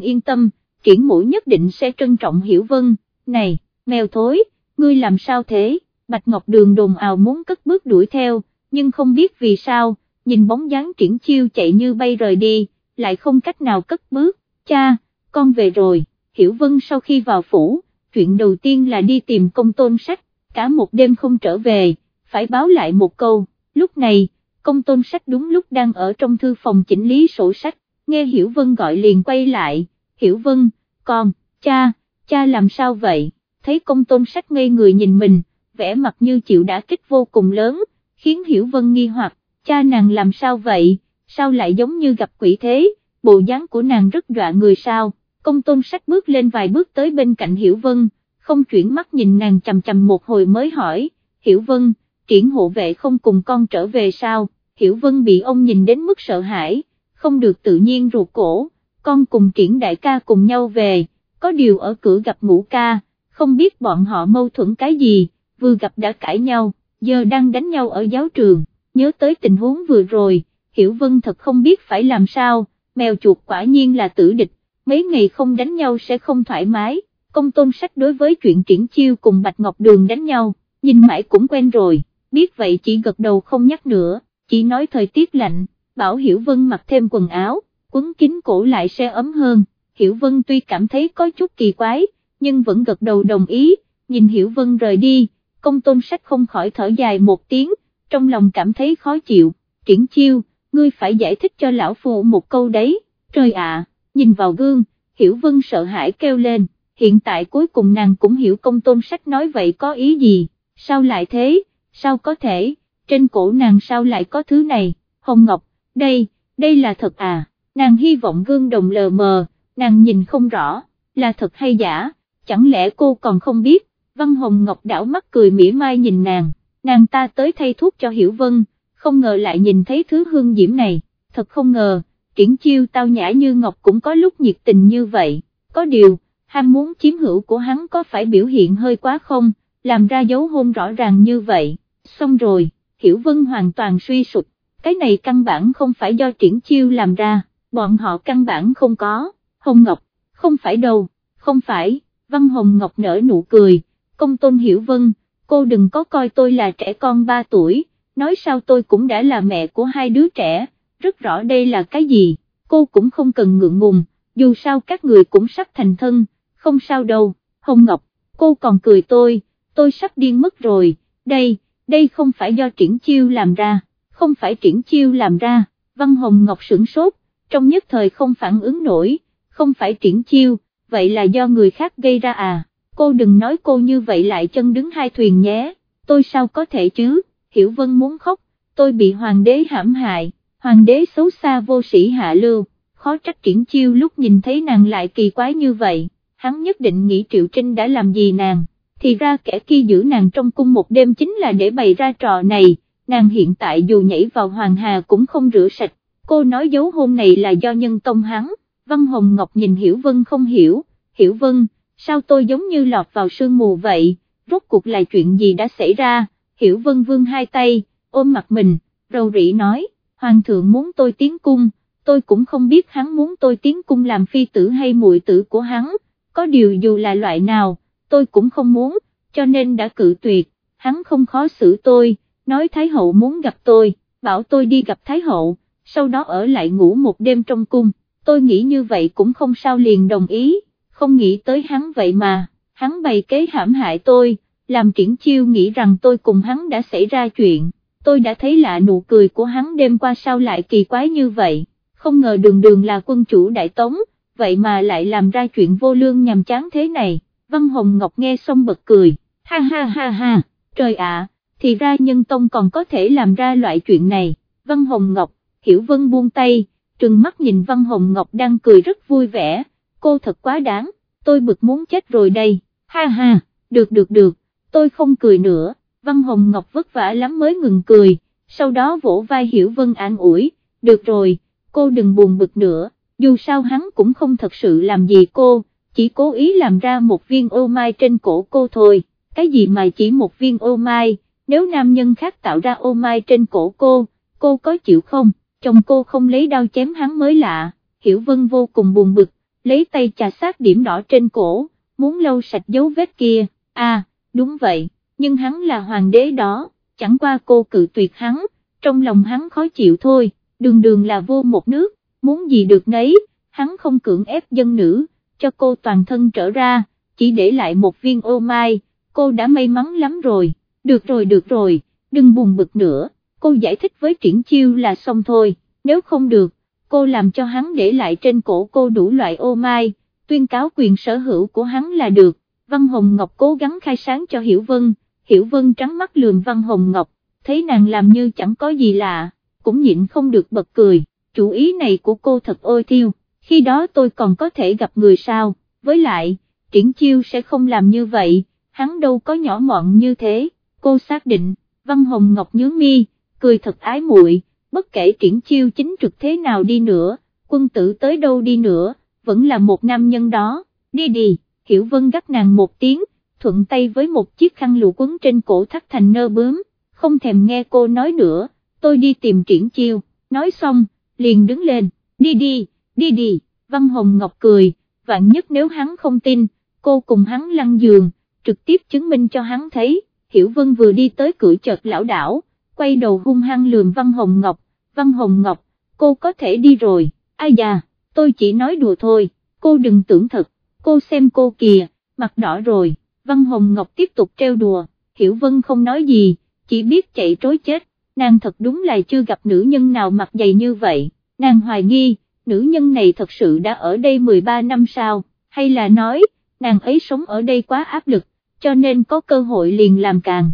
yên tâm, triển mũi nhất định sẽ trân trọng hiểu vân, này, mèo thối, ngươi làm sao thế, Bạch Ngọc Đường đồn ào muốn cất bước đuổi theo, nhưng không biết vì sao, nhìn bóng dáng triển chiêu chạy như bay rời đi, lại không cách nào cất bước, cha, con về rồi, hiểu vân sau khi vào phủ, chuyện đầu tiên là đi tìm công tôn sách, cả một đêm không trở về, phải báo lại một câu, lúc này, công tôn sách đúng lúc đang ở trong thư phòng chỉnh lý sổ sách, nghe Hiểu Vân gọi liền quay lại, Hiểu Vân, con, cha, cha làm sao vậy, thấy công tôn sách ngây người nhìn mình, vẻ mặt như chịu đã kích vô cùng lớn, khiến Hiểu Vân nghi hoặc, cha nàng làm sao vậy, sao lại giống như gặp quỷ thế, bộ dáng của nàng rất dọa người sao, công tôn sách bước lên vài bước tới bên cạnh Hiểu Vân, không chuyển mắt nhìn nàng chầm chầm một hồi mới hỏi, Hiểu Vân, triển hộ vệ không cùng con trở về sao, Hiểu Vân bị ông nhìn đến mức sợ hãi, không được tự nhiên ruột cổ, con cùng triển đại ca cùng nhau về, có điều ở cửa gặp ngũ ca, không biết bọn họ mâu thuẫn cái gì, vừa gặp đã cãi nhau, giờ đang đánh nhau ở giáo trường, nhớ tới tình huống vừa rồi, Hiểu Vân thật không biết phải làm sao, mèo chuột quả nhiên là tử địch, mấy ngày không đánh nhau sẽ không thoải mái, công tôn sách đối với chuyện triển chiêu cùng Bạch Ngọc Đường đánh nhau, nhìn mãi cũng quen rồi, biết vậy chỉ gật đầu không nhắc nữa, chỉ nói thời tiết lạnh, bảo Hiểu Vân mặc thêm quần áo, quấn kín cổ lại sẽ ấm hơn, Hiểu Vân tuy cảm thấy có chút kỳ quái, nhưng vẫn gật đầu đồng ý, nhìn Hiểu Vân rời đi, công tôn sách không khỏi thở dài một tiếng, trong lòng cảm thấy khó chịu, triển chiêu, ngươi phải giải thích cho lão phụ một câu đấy, trời ạ, nhìn vào gương, Hiểu Vân sợ hãi kêu lên, hiện tại cuối cùng nàng cũng hiểu công tôn sách nói vậy có ý gì, sao lại thế, sao có thể, trên cổ nàng sao lại có thứ này, Hồng Ngọc, đây, đây là thật à, nàng hy vọng gương đồng lờ mờ, nàng nhìn không rõ, là thật hay giả, chẳng lẽ cô còn không biết, Văn Hồng Ngọc đảo mắt cười mỉa mai nhìn nàng, nàng ta tới thay thuốc cho Hiểu Vân, không ngờ lại nhìn thấy thứ hương diễm này, thật không ngờ, triển chiêu tao nhã như Ngọc cũng có lúc nhiệt tình như vậy, có điều, ham muốn chiếm hữu của hắn có phải biểu hiện hơi quá không, làm ra dấu hôn rõ ràng như vậy, xong rồi, Hiểu Vân hoàn toàn suy sụp, cái này căn bản không phải do triển chiêu làm ra, bọn họ căn bản không có, Hồng Ngọc, không phải đâu, không phải, Văn Hồng Ngọc nở nụ cười, công tôn Hiểu Vân, cô đừng có coi tôi là trẻ con 3 tuổi, nói sao tôi cũng đã là mẹ của hai đứa trẻ, rất rõ đây là cái gì, cô cũng không cần ngượng ngùng, dù sao các người cũng sắp thành thân, không sao đâu, Hồng Ngọc, cô còn cười tôi, tôi sắp điên mất rồi, đây, đây không phải do triển chiêu làm ra, không phải triển chiêu làm ra, Văn Hồng Ngọc sửng sốt, trong nhất thời không phản ứng nổi, không phải triển chiêu, vậy là do người khác gây ra à, cô đừng nói cô như vậy lại chân đứng hai thuyền nhé, tôi sao có thể chứ, Hiểu Vân muốn khóc, tôi bị hoàng đế hãm hại, hoàng đế xấu xa vô sĩ hạ lưu, khó trách triển chiêu lúc nhìn thấy nàng lại kỳ quái như vậy, hắn nhất định nghĩ Triệu Trinh đã làm gì nàng, thì ra kẻ kia giữ nàng trong cung một đêm chính là để bày ra trò này, nàng hiện tại dù nhảy vào hoàng hà cũng không rửa sạch, cô nói dấu hôn này là do nhân tông hắn, Văn Hồng Ngọc nhìn Hiểu Vân không hiểu, Hiểu Vân, sao tôi giống như lọt vào sương mù vậy, rốt cuộc là chuyện gì đã xảy ra, Hiểu Vân vương hai tay, ôm mặt mình, rầu rĩ nói, Hoàng thượng muốn tôi tiến cung, tôi cũng không biết hắn muốn tôi tiến cung làm phi tử hay muội tử của hắn, có điều dù là loại nào, tôi cũng không muốn, cho nên đã cự tuyệt, hắn không khó xử tôi, nói Thái Hậu muốn gặp tôi, bảo tôi đi gặp Thái Hậu, sau đó ở lại ngủ một đêm trong cung, tôi nghĩ như vậy cũng không sao liền đồng ý, không nghĩ tới hắn vậy mà, hắn bày kế hãm hại tôi, làm triển chiêu nghĩ rằng tôi cùng hắn đã xảy ra chuyện, tôi đã thấy lạ nụ cười của hắn đêm qua sao lại kỳ quái như vậy, không ngờ đường đường là quân chủ đại tống, vậy mà lại làm ra chuyện vô lương nhằm chán thế này, Văn Hồng Ngọc nghe xong bật cười, ha ha ha ha, trời ạ, thì ra nhân tông còn có thể làm ra loại chuyện này, Văn Hồng Ngọc, Hiểu Vân buông tay, trừng mắt nhìn Văn Hồng Ngọc đang cười rất vui vẻ, cô thật quá đáng, tôi bực muốn chết rồi đây, ha ha, được được được, tôi không cười nữa, Văn Hồng Ngọc vất vả lắm mới ngừng cười, sau đó vỗ vai Hiểu Vân an ủi, được rồi, cô đừng buồn bực nữa, dù sao hắn cũng không thật sự làm gì cô, chỉ cố ý làm ra một viên ô mai trên cổ cô thôi, cái gì mà chỉ một viên ô mai, nếu nam nhân khác tạo ra ô mai trên cổ cô, cô có chịu không, chồng cô không lấy đao chém hắn mới lạ, Hiểu Vân vô cùng buồn bực, lấy tay chà sát điểm đỏ trên cổ, muốn lau sạch dấu vết kia, à, đúng vậy, nhưng hắn là hoàng đế đó, chẳng qua cô cự tuyệt hắn, trong lòng hắn khó chịu thôi, đường đường là vô một nước, muốn gì được nấy, hắn không cưỡng ép dân nữ, cho cô toàn thân trở ra, chỉ để lại một viên ô mai, cô đã may mắn lắm rồi, được rồi được rồi, đừng buồn bực nữa, cô giải thích với triển chiêu là xong thôi, nếu không được, cô làm cho hắn để lại trên cổ cô đủ loại ô mai, tuyên cáo quyền sở hữu của hắn là được, Văn Hồng Ngọc cố gắng khai sáng cho Hiểu Vân, Hiểu Vân trắng mắt lườm Văn Hồng Ngọc, thấy nàng làm như chẳng có gì lạ, cũng nhịn không được bật cười, chủ ý này của cô thật ôi thiêu, khi đó tôi còn có thể gặp người sao, với lại, triển chiêu sẽ không làm như vậy, hắn đâu có nhỏ mọn như thế, cô xác định, Văn Hồng Ngọc nhướng mi, cười thật ái muội, bất kể triển chiêu chính trực thế nào đi nữa, quân tử tới đâu đi nữa, vẫn là một nam nhân đó, đi đi, Hiểu Vân gắt nàng một tiếng, thuận tay với một chiếc khăn lụa quấn trên cổ thắt thành nơ bướm, không thèm nghe cô nói nữa, tôi đi tìm triển chiêu, nói xong, liền đứng lên, đi đi, đi đi, Văn Hồng Ngọc cười, vạn nhất nếu hắn không tin, cô cùng hắn lăn giường, trực tiếp chứng minh cho hắn thấy, Hiểu Vân vừa đi tới cửa chợt lão đảo, quay đầu hung hăng lườm Văn Hồng Ngọc, Văn Hồng Ngọc, cô có thể đi rồi, ai già, tôi chỉ nói đùa thôi, cô đừng tưởng thật, cô xem cô kìa, mặt đỏ rồi, Văn Hồng Ngọc tiếp tục treo đùa, Hiểu Vân không nói gì, chỉ biết chạy trối chết, nàng thật đúng là chưa gặp nữ nhân nào mặt dày như vậy, nàng hoài nghi, nữ nhân này thật sự đã ở đây 13 năm sao, hay là nói, nàng ấy sống ở đây quá áp lực, cho nên có cơ hội liền làm càng.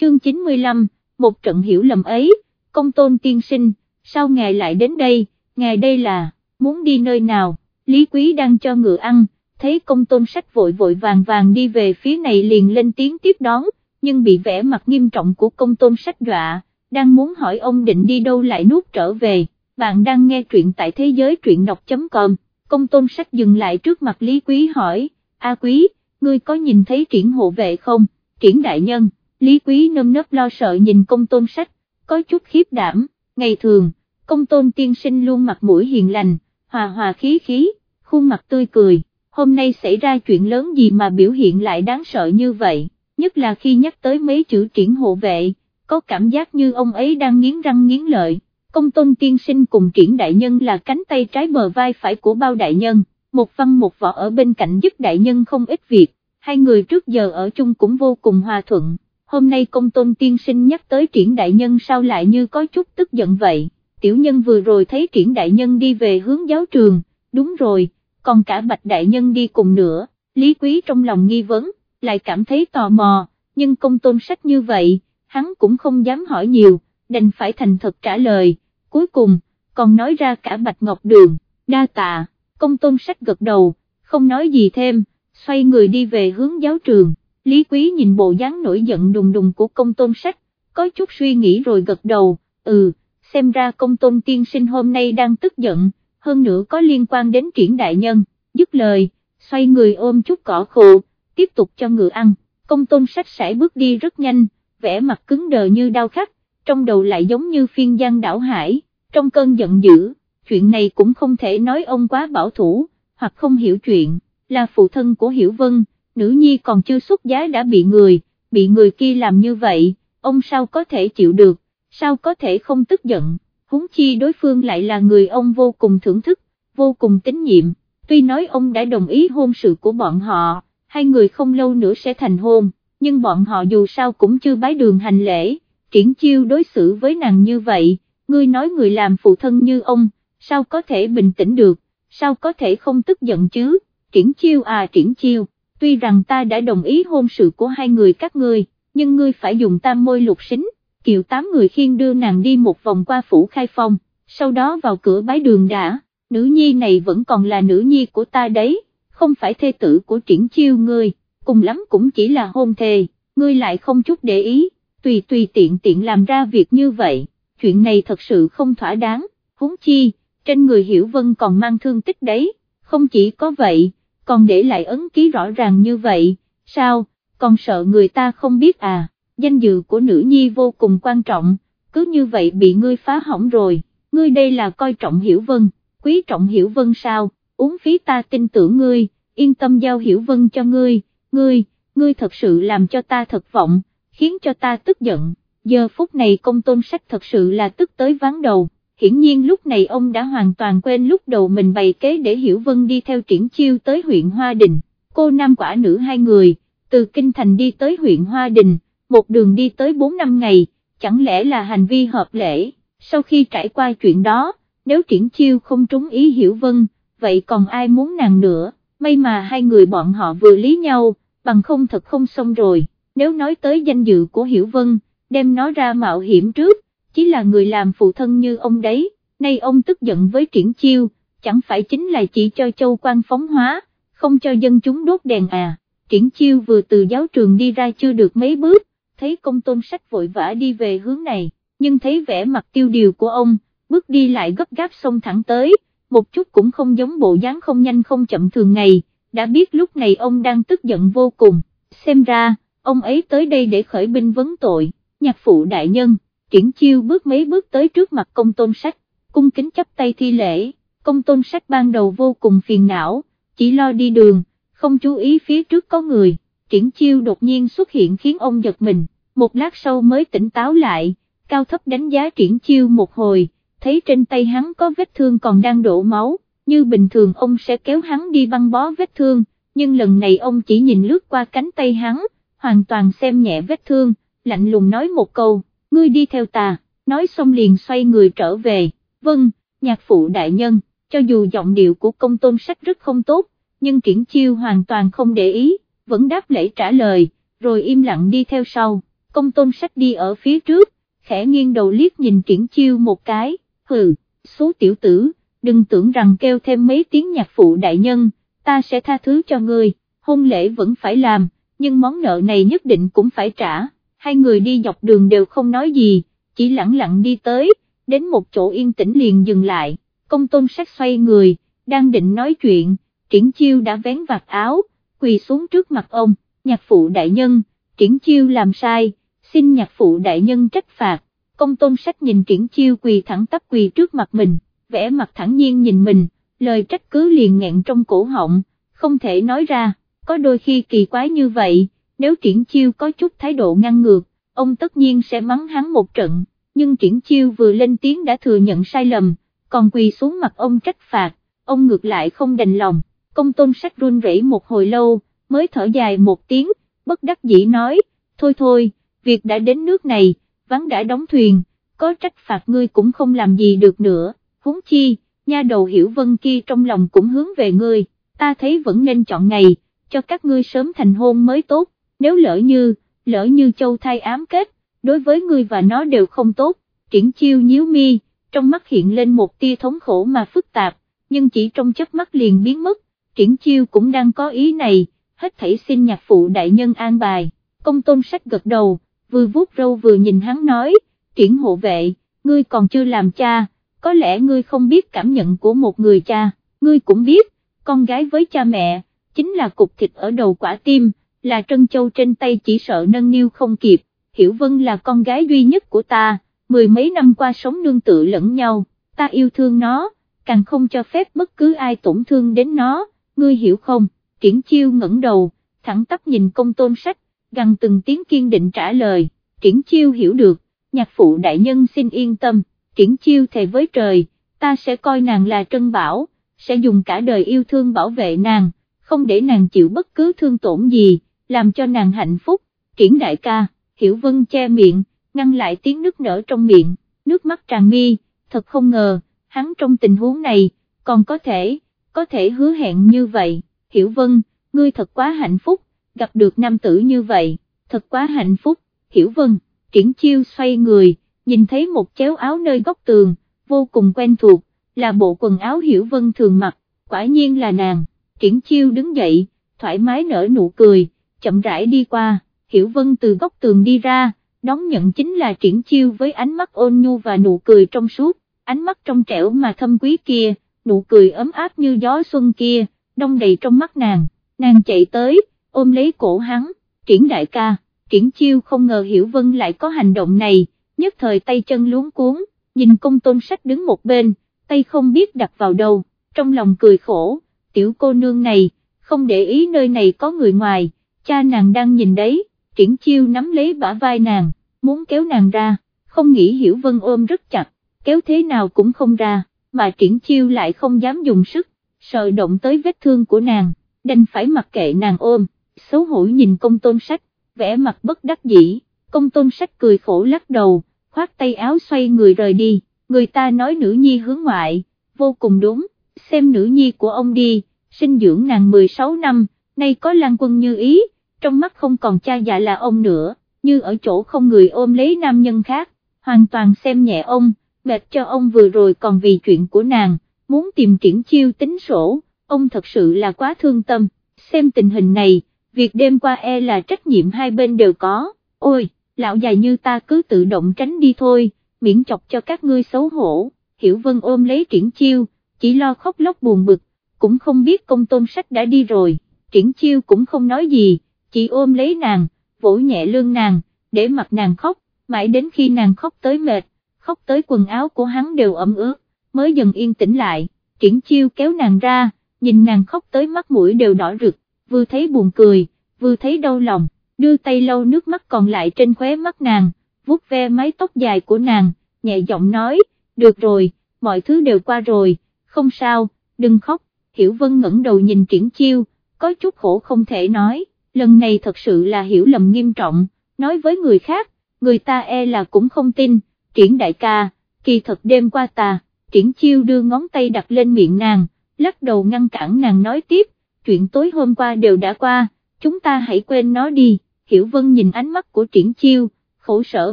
Chương 95, một trận hiểu lầm ấy, công tôn tiên sinh, sao ngài lại đến đây, ngài đây là, muốn đi nơi nào, Lý Quý đang cho ngựa ăn, thấy công tôn sách vội vội vàng vàng đi về phía này liền lên tiếng tiếp đón, nhưng bị vẻ mặt nghiêm trọng của công tôn sách dọa, đang muốn hỏi ông định đi đâu lại nuốt trở về, bạn đang nghe truyện tại thế giới truyện đọc.com, công tôn sách dừng lại trước mặt Lý Quý hỏi, A Quý, ngươi có nhìn thấy triển hộ vệ không, triển đại nhân, Lý Quý nơm nớp lo sợ nhìn công tôn sách, có chút khiếp đảm, ngày thường, công tôn tiên sinh luôn mặt mũi hiền lành, hòa hòa khí khí, khuôn mặt tươi cười, hôm nay xảy ra chuyện lớn gì mà biểu hiện lại đáng sợ như vậy, nhất là khi nhắc tới mấy chữ triển hộ vệ, có cảm giác như ông ấy đang nghiến răng nghiến lợi, công tôn tiên sinh cùng triển đại nhân là cánh tay trái bờ vai phải của bao đại nhân, một văn một võ ở bên cạnh giúp đại nhân không ít việc, hai người trước giờ ở chung cũng vô cùng hòa thuận hôm nay công tôn tiên sinh nhắc tới triển đại nhân sao lại như có chút tức giận vậy, tiểu nhân vừa rồi thấy triển đại nhân đi về hướng giáo trường, đúng rồi, còn cả bạch đại nhân đi cùng nữa, lý quý trong lòng nghi vấn, lại cảm thấy tò mò, nhưng công tôn sách như vậy, hắn cũng không dám hỏi nhiều, đành phải thành thật trả lời, cuối cùng, còn nói ra cả bạch ngọc đường, đa tạ, công tôn sách gật đầu, không nói gì thêm, xoay người đi về hướng giáo trường. Lý Quý nhìn bộ dáng nổi giận đùng đùng của công tôn sách, có chút suy nghĩ rồi gật đầu, ừ, xem ra công tôn tiên sinh hôm nay đang tức giận, hơn nữa có liên quan đến triển đại nhân, dứt lời, xoay người ôm chút cỏ khô, tiếp tục cho ngựa ăn, công tôn sách sải bước đi rất nhanh, vẻ mặt cứng đờ như đau khắc, trong đầu lại giống như phiên giang đảo hải, trong cơn giận dữ, chuyện này cũng không thể nói ông quá bảo thủ, hoặc không hiểu chuyện, là phụ thân của Hiểu Vân nữ nhi còn chưa xuất giá đã bị người, bị người kia làm như vậy, ông sao có thể chịu được, sao có thể không tức giận, huống chi đối phương lại là người ông vô cùng thưởng thức, vô cùng tín nhiệm, tuy nói ông đã đồng ý hôn sự của bọn họ, hai người không lâu nữa sẽ thành hôn, nhưng bọn họ dù sao cũng chưa bái đường hành lễ, triển chiêu đối xử với nàng như vậy, ngươi nói người làm phụ thân như ông, sao có thể bình tĩnh được, sao có thể không tức giận chứ, triển chiêu à triển chiêu tuy rằng ta đã đồng ý hôn sự của hai người các ngươi, nhưng ngươi phải dùng tam môi lục xính, kiệu tám người khiên đưa nàng đi một vòng qua phủ khai phong, sau đó vào cửa bái đường đã, nữ nhi này vẫn còn là nữ nhi của ta đấy, không phải thê tử của triển chiêu ngươi, cùng lắm cũng chỉ là hôn thề, ngươi lại không chút để ý, tùy tùy tiện tiện làm ra việc như vậy, chuyện này thật sự không thỏa đáng, huống chi, trên người hiểu vân còn mang thương tích đấy, không chỉ có vậy còn để lại ấn ký rõ ràng như vậy, sao, còn sợ người ta không biết à, danh dự của nữ nhi vô cùng quan trọng, cứ như vậy bị ngươi phá hỏng rồi, ngươi đây là coi trọng hiểu vân, quý trọng hiểu vân sao, uống phí ta tin tưởng ngươi, yên tâm giao hiểu vân cho ngươi, ngươi, ngươi thật sự làm cho ta thật vọng, khiến cho ta tức giận, giờ phút này công tôn sách thật sự là tức tới ván đầu, hiển nhiên lúc này ông đã hoàn toàn quên lúc đầu mình bày kế để hiểu vân đi theo triển chiêu tới huyện Hoa Đình, cô nam quả nữ hai người, từ Kinh Thành đi tới huyện Hoa Đình, một đường đi tới 4 năm ngày, chẳng lẽ là hành vi hợp lễ, sau khi trải qua chuyện đó, nếu triển chiêu không trúng ý hiểu vân, vậy còn ai muốn nàng nữa, may mà hai người bọn họ vừa lý nhau, bằng không thật không xong rồi, nếu nói tới danh dự của hiểu vân, đem nó ra mạo hiểm trước, chỉ là người làm phụ thân như ông đấy, nay ông tức giận với triển chiêu, chẳng phải chính là chỉ cho châu quan phóng hóa, không cho dân chúng đốt đèn à, triển chiêu vừa từ giáo trường đi ra chưa được mấy bước, thấy công tôn sách vội vã đi về hướng này, nhưng thấy vẻ mặt tiêu điều của ông, bước đi lại gấp gáp xông thẳng tới, một chút cũng không giống bộ dáng không nhanh không chậm thường ngày, đã biết lúc này ông đang tức giận vô cùng, xem ra, ông ấy tới đây để khởi binh vấn tội, nhạc phụ đại nhân, triển chiêu bước mấy bước tới trước mặt công tôn sách, cung kính chấp tay thi lễ, công tôn sách ban đầu vô cùng phiền não, chỉ lo đi đường, không chú ý phía trước có người. Triển chiêu đột nhiên xuất hiện khiến ông giật mình, một lát sau mới tỉnh táo lại, cao thấp đánh giá triển chiêu một hồi, thấy trên tay hắn có vết thương còn đang đổ máu, như bình thường ông sẽ kéo hắn đi băng bó vết thương, nhưng lần này ông chỉ nhìn lướt qua cánh tay hắn, hoàn toàn xem nhẹ vết thương, lạnh lùng nói một câu, ngươi đi theo ta, nói xong liền xoay người trở về, vâng, nhạc phụ đại nhân, cho dù giọng điệu của công tôn sách rất không tốt, nhưng triển chiêu hoàn toàn không để ý vẫn đáp lễ trả lời, rồi im lặng đi theo sau, công tôn sách đi ở phía trước, khẽ nghiêng đầu liếc nhìn triển chiêu một cái, hừ, số tiểu tử, đừng tưởng rằng kêu thêm mấy tiếng nhạc phụ đại nhân, ta sẽ tha thứ cho ngươi, hôn lễ vẫn phải làm, nhưng món nợ này nhất định cũng phải trả, hai người đi dọc đường đều không nói gì, chỉ lặng lặng đi tới, đến một chỗ yên tĩnh liền dừng lại, công tôn sách xoay người, đang định nói chuyện, triển chiêu đã vén vạt áo, quỳ xuống trước mặt ông, nhạc phụ đại nhân, triển chiêu làm sai, xin nhạc phụ đại nhân trách phạt, công tôn sách nhìn triển chiêu quỳ thẳng tắp quỳ trước mặt mình, vẽ mặt thẳng nhiên nhìn mình, lời trách cứ liền nghẹn trong cổ họng, không thể nói ra, có đôi khi kỳ quái như vậy, nếu triển chiêu có chút thái độ ngăn ngược, ông tất nhiên sẽ mắng hắn một trận, nhưng triển chiêu vừa lên tiếng đã thừa nhận sai lầm, còn quỳ xuống mặt ông trách phạt, ông ngược lại không đành lòng, công tôn sách run rẩy một hồi lâu, mới thở dài một tiếng, bất đắc dĩ nói, thôi thôi, việc đã đến nước này, vắng đã đóng thuyền, có trách phạt ngươi cũng không làm gì được nữa, huống chi, nha đầu hiểu vân kia trong lòng cũng hướng về ngươi, ta thấy vẫn nên chọn ngày, cho các ngươi sớm thành hôn mới tốt, nếu lỡ như, lỡ như châu thai ám kết, đối với ngươi và nó đều không tốt, triển chiêu nhíu mi, trong mắt hiện lên một tia thống khổ mà phức tạp, nhưng chỉ trong chớp mắt liền biến mất, triển chiêu cũng đang có ý này, hết thảy xin nhạc phụ đại nhân an bài, công tôn sách gật đầu, vừa vuốt râu vừa nhìn hắn nói, triển hộ vệ, ngươi còn chưa làm cha, có lẽ ngươi không biết cảm nhận của một người cha, ngươi cũng biết, con gái với cha mẹ, chính là cục thịt ở đầu quả tim, là trân châu trên tay chỉ sợ nâng niu không kịp, Hiểu Vân là con gái duy nhất của ta, mười mấy năm qua sống nương tự lẫn nhau, ta yêu thương nó, càng không cho phép bất cứ ai tổn thương đến nó ngươi hiểu không, triển chiêu ngẩng đầu, thẳng tắp nhìn công tôn sách, gần từng tiếng kiên định trả lời, triển chiêu hiểu được, nhạc phụ đại nhân xin yên tâm, triển chiêu thề với trời, ta sẽ coi nàng là trân bảo, sẽ dùng cả đời yêu thương bảo vệ nàng, không để nàng chịu bất cứ thương tổn gì, làm cho nàng hạnh phúc, triển đại ca, hiểu vân che miệng, ngăn lại tiếng nước nở trong miệng, nước mắt tràn mi, thật không ngờ, hắn trong tình huống này, còn có thể có thể hứa hẹn như vậy, Hiểu Vân, ngươi thật quá hạnh phúc, gặp được nam tử như vậy, thật quá hạnh phúc, Hiểu Vân, triển chiêu xoay người, nhìn thấy một chéo áo nơi góc tường, vô cùng quen thuộc, là bộ quần áo Hiểu Vân thường mặc, quả nhiên là nàng, triển chiêu đứng dậy, thoải mái nở nụ cười, chậm rãi đi qua, Hiểu Vân từ góc tường đi ra, đón nhận chính là triển chiêu với ánh mắt ôn nhu và nụ cười trong suốt, ánh mắt trong trẻo mà thâm quý kia, nụ cười ấm áp như gió xuân kia, đông đầy trong mắt nàng, nàng chạy tới, ôm lấy cổ hắn, triển đại ca, triển chiêu không ngờ Hiểu Vân lại có hành động này, nhất thời tay chân luống cuốn, nhìn công tôn sách đứng một bên, tay không biết đặt vào đâu, trong lòng cười khổ, tiểu cô nương này, không để ý nơi này có người ngoài, cha nàng đang nhìn đấy, triển chiêu nắm lấy bả vai nàng, muốn kéo nàng ra, không nghĩ Hiểu Vân ôm rất chặt, kéo thế nào cũng không ra, mà triển chiêu lại không dám dùng sức, sợ động tới vết thương của nàng, đành phải mặc kệ nàng ôm, xấu hổ nhìn công tôn sách, vẽ mặt bất đắc dĩ, công tôn sách cười khổ lắc đầu, khoát tay áo xoay người rời đi, người ta nói nữ nhi hướng ngoại, vô cùng đúng, xem nữ nhi của ông đi, sinh dưỡng nàng 16 năm, nay có lang quân như ý, trong mắt không còn cha già là ông nữa, như ở chỗ không người ôm lấy nam nhân khác, hoàn toàn xem nhẹ ông, mệt cho ông vừa rồi còn vì chuyện của nàng, muốn tìm triển chiêu tính sổ, ông thật sự là quá thương tâm, xem tình hình này, việc đêm qua e là trách nhiệm hai bên đều có, ôi, lão già như ta cứ tự động tránh đi thôi, miễn chọc cho các ngươi xấu hổ, hiểu vân ôm lấy triển chiêu, chỉ lo khóc lóc buồn bực, cũng không biết công tôn sách đã đi rồi, triển chiêu cũng không nói gì, chỉ ôm lấy nàng, vỗ nhẹ lưng nàng, để mặt nàng khóc, mãi đến khi nàng khóc tới mệt, khóc tới quần áo của hắn đều ẩm ướt, mới dần yên tĩnh lại, triển chiêu kéo nàng ra, nhìn nàng khóc tới mắt mũi đều đỏ rực, vừa thấy buồn cười, vừa thấy đau lòng, đưa tay lau nước mắt còn lại trên khóe mắt nàng, vuốt ve mái tóc dài của nàng, nhẹ giọng nói, được rồi, mọi thứ đều qua rồi, không sao, đừng khóc, Hiểu Vân ngẩng đầu nhìn triển chiêu, có chút khổ không thể nói, lần này thật sự là hiểu lầm nghiêm trọng, nói với người khác, người ta e là cũng không tin, triển đại ca, kỳ thật đêm qua ta, triển chiêu đưa ngón tay đặt lên miệng nàng, lắc đầu ngăn cản nàng nói tiếp, chuyện tối hôm qua đều đã qua, chúng ta hãy quên nó đi, hiểu vân nhìn ánh mắt của triển chiêu, khổ sở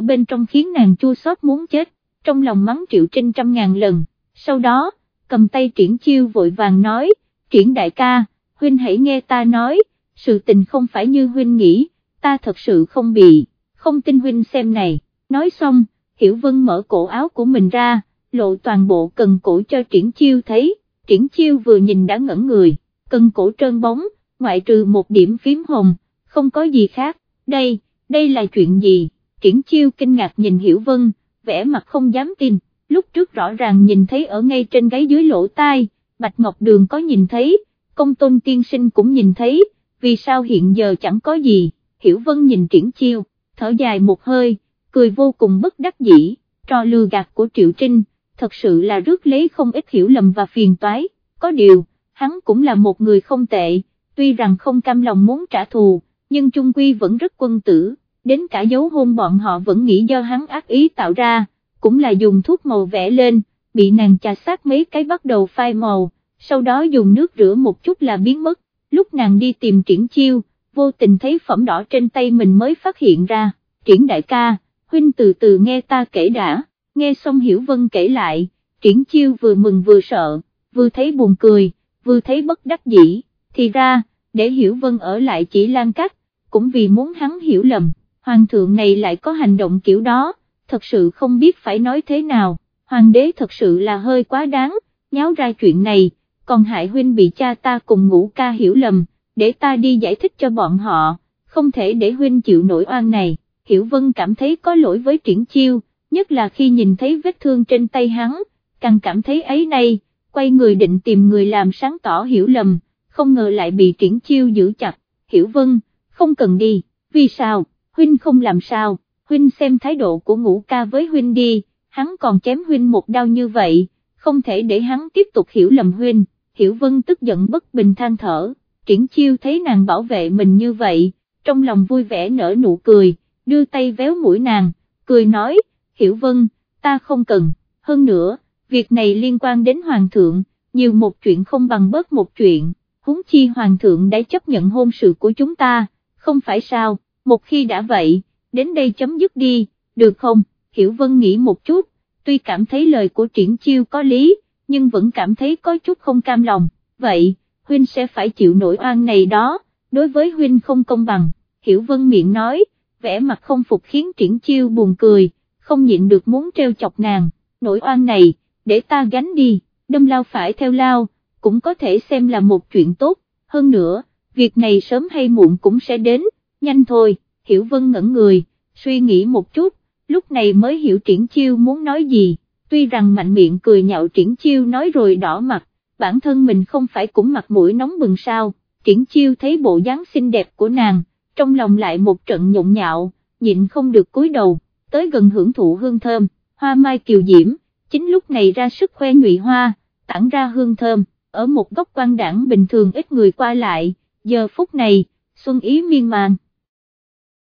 bên trong khiến nàng chua xót muốn chết, trong lòng mắng triệu trinh trăm ngàn lần, sau đó, cầm tay triển chiêu vội vàng nói, triển đại ca, huynh hãy nghe ta nói, sự tình không phải như huynh nghĩ, ta thật sự không bị, không tin huynh xem này, nói xong, hiểu vân mở cổ áo của mình ra, lộ toàn bộ cần cổ cho triển chiêu thấy, triển chiêu vừa nhìn đã ngẩn người, cần cổ trơn bóng, ngoại trừ một điểm phím hồng, không có gì khác, đây, đây là chuyện gì, triển chiêu kinh ngạc nhìn hiểu vân, vẻ mặt không dám tin, lúc trước rõ ràng nhìn thấy ở ngay trên gáy dưới lỗ tai, Bạch Ngọc Đường có nhìn thấy, công tôn tiên sinh cũng nhìn thấy, vì sao hiện giờ chẳng có gì, hiểu vân nhìn triển chiêu, thở dài một hơi, cười vô cùng bất đắc dĩ, trò lừa gạt của Triệu Trinh, thật sự là rước lấy không ít hiểu lầm và phiền toái, có điều, hắn cũng là một người không tệ, tuy rằng không cam lòng muốn trả thù, nhưng trung quy vẫn rất quân tử, đến cả dấu hôn bọn họ vẫn nghĩ do hắn ác ý tạo ra, cũng là dùng thuốc màu vẽ lên, bị nàng chà sát mấy cái bắt đầu phai màu, sau đó dùng nước rửa một chút là biến mất, lúc nàng đi tìm triển chiêu, vô tình thấy phẩm đỏ trên tay mình mới phát hiện ra, triển đại ca, huynh từ từ nghe ta kể đã, nghe xong Hiểu Vân kể lại, triển chiêu vừa mừng vừa sợ, vừa thấy buồn cười, vừa thấy bất đắc dĩ, thì ra, để Hiểu Vân ở lại chỉ lan cách, cũng vì muốn hắn hiểu lầm, hoàng thượng này lại có hành động kiểu đó, thật sự không biết phải nói thế nào, hoàng đế thật sự là hơi quá đáng, nháo ra chuyện này, còn hại huynh bị cha ta cùng ngũ ca hiểu lầm, để ta đi giải thích cho bọn họ, không thể để huynh chịu nổi oan này, hiểu vân cảm thấy có lỗi với triển chiêu, nhất là khi nhìn thấy vết thương trên tay hắn, càng cảm thấy ấy nay, quay người định tìm người làm sáng tỏ hiểu lầm, không ngờ lại bị triển chiêu giữ chặt, hiểu vân, không cần đi, vì sao, huynh không làm sao, huynh xem thái độ của ngũ ca với huynh đi, hắn còn chém huynh một đau như vậy, không thể để hắn tiếp tục hiểu lầm huynh, hiểu vân tức giận bất bình than thở, triển chiêu thấy nàng bảo vệ mình như vậy, trong lòng vui vẻ nở nụ cười, đưa tay véo mũi nàng, cười nói, hiểu vân, ta không cần, hơn nữa, việc này liên quan đến hoàng thượng, nhiều một chuyện không bằng bớt một chuyện, huống chi hoàng thượng đã chấp nhận hôn sự của chúng ta, không phải sao, một khi đã vậy, đến đây chấm dứt đi, được không, hiểu vân nghĩ một chút, tuy cảm thấy lời của triển chiêu có lý, nhưng vẫn cảm thấy có chút không cam lòng, vậy, huynh sẽ phải chịu nỗi oan này đó, đối với huynh không công bằng, hiểu vân miệng nói, vẻ mặt không phục khiến triển chiêu buồn cười, không nhịn được muốn treo chọc nàng, nỗi oan này, để ta gánh đi, đâm lao phải theo lao, cũng có thể xem là một chuyện tốt, hơn nữa, việc này sớm hay muộn cũng sẽ đến, nhanh thôi, Hiểu Vân ngẩn người, suy nghĩ một chút, lúc này mới hiểu triển chiêu muốn nói gì, tuy rằng mạnh miệng cười nhạo triển chiêu nói rồi đỏ mặt, bản thân mình không phải cũng mặt mũi nóng bừng sao, triển chiêu thấy bộ dáng xinh đẹp của nàng, trong lòng lại một trận nhộn nhạo, nhịn không được cúi đầu, tới gần hưởng thụ hương thơm, hoa mai kiều diễm, chính lúc này ra sức khoe nhụy hoa, tản ra hương thơm, ở một góc quan đảng bình thường ít người qua lại, giờ phút này, xuân ý miên man.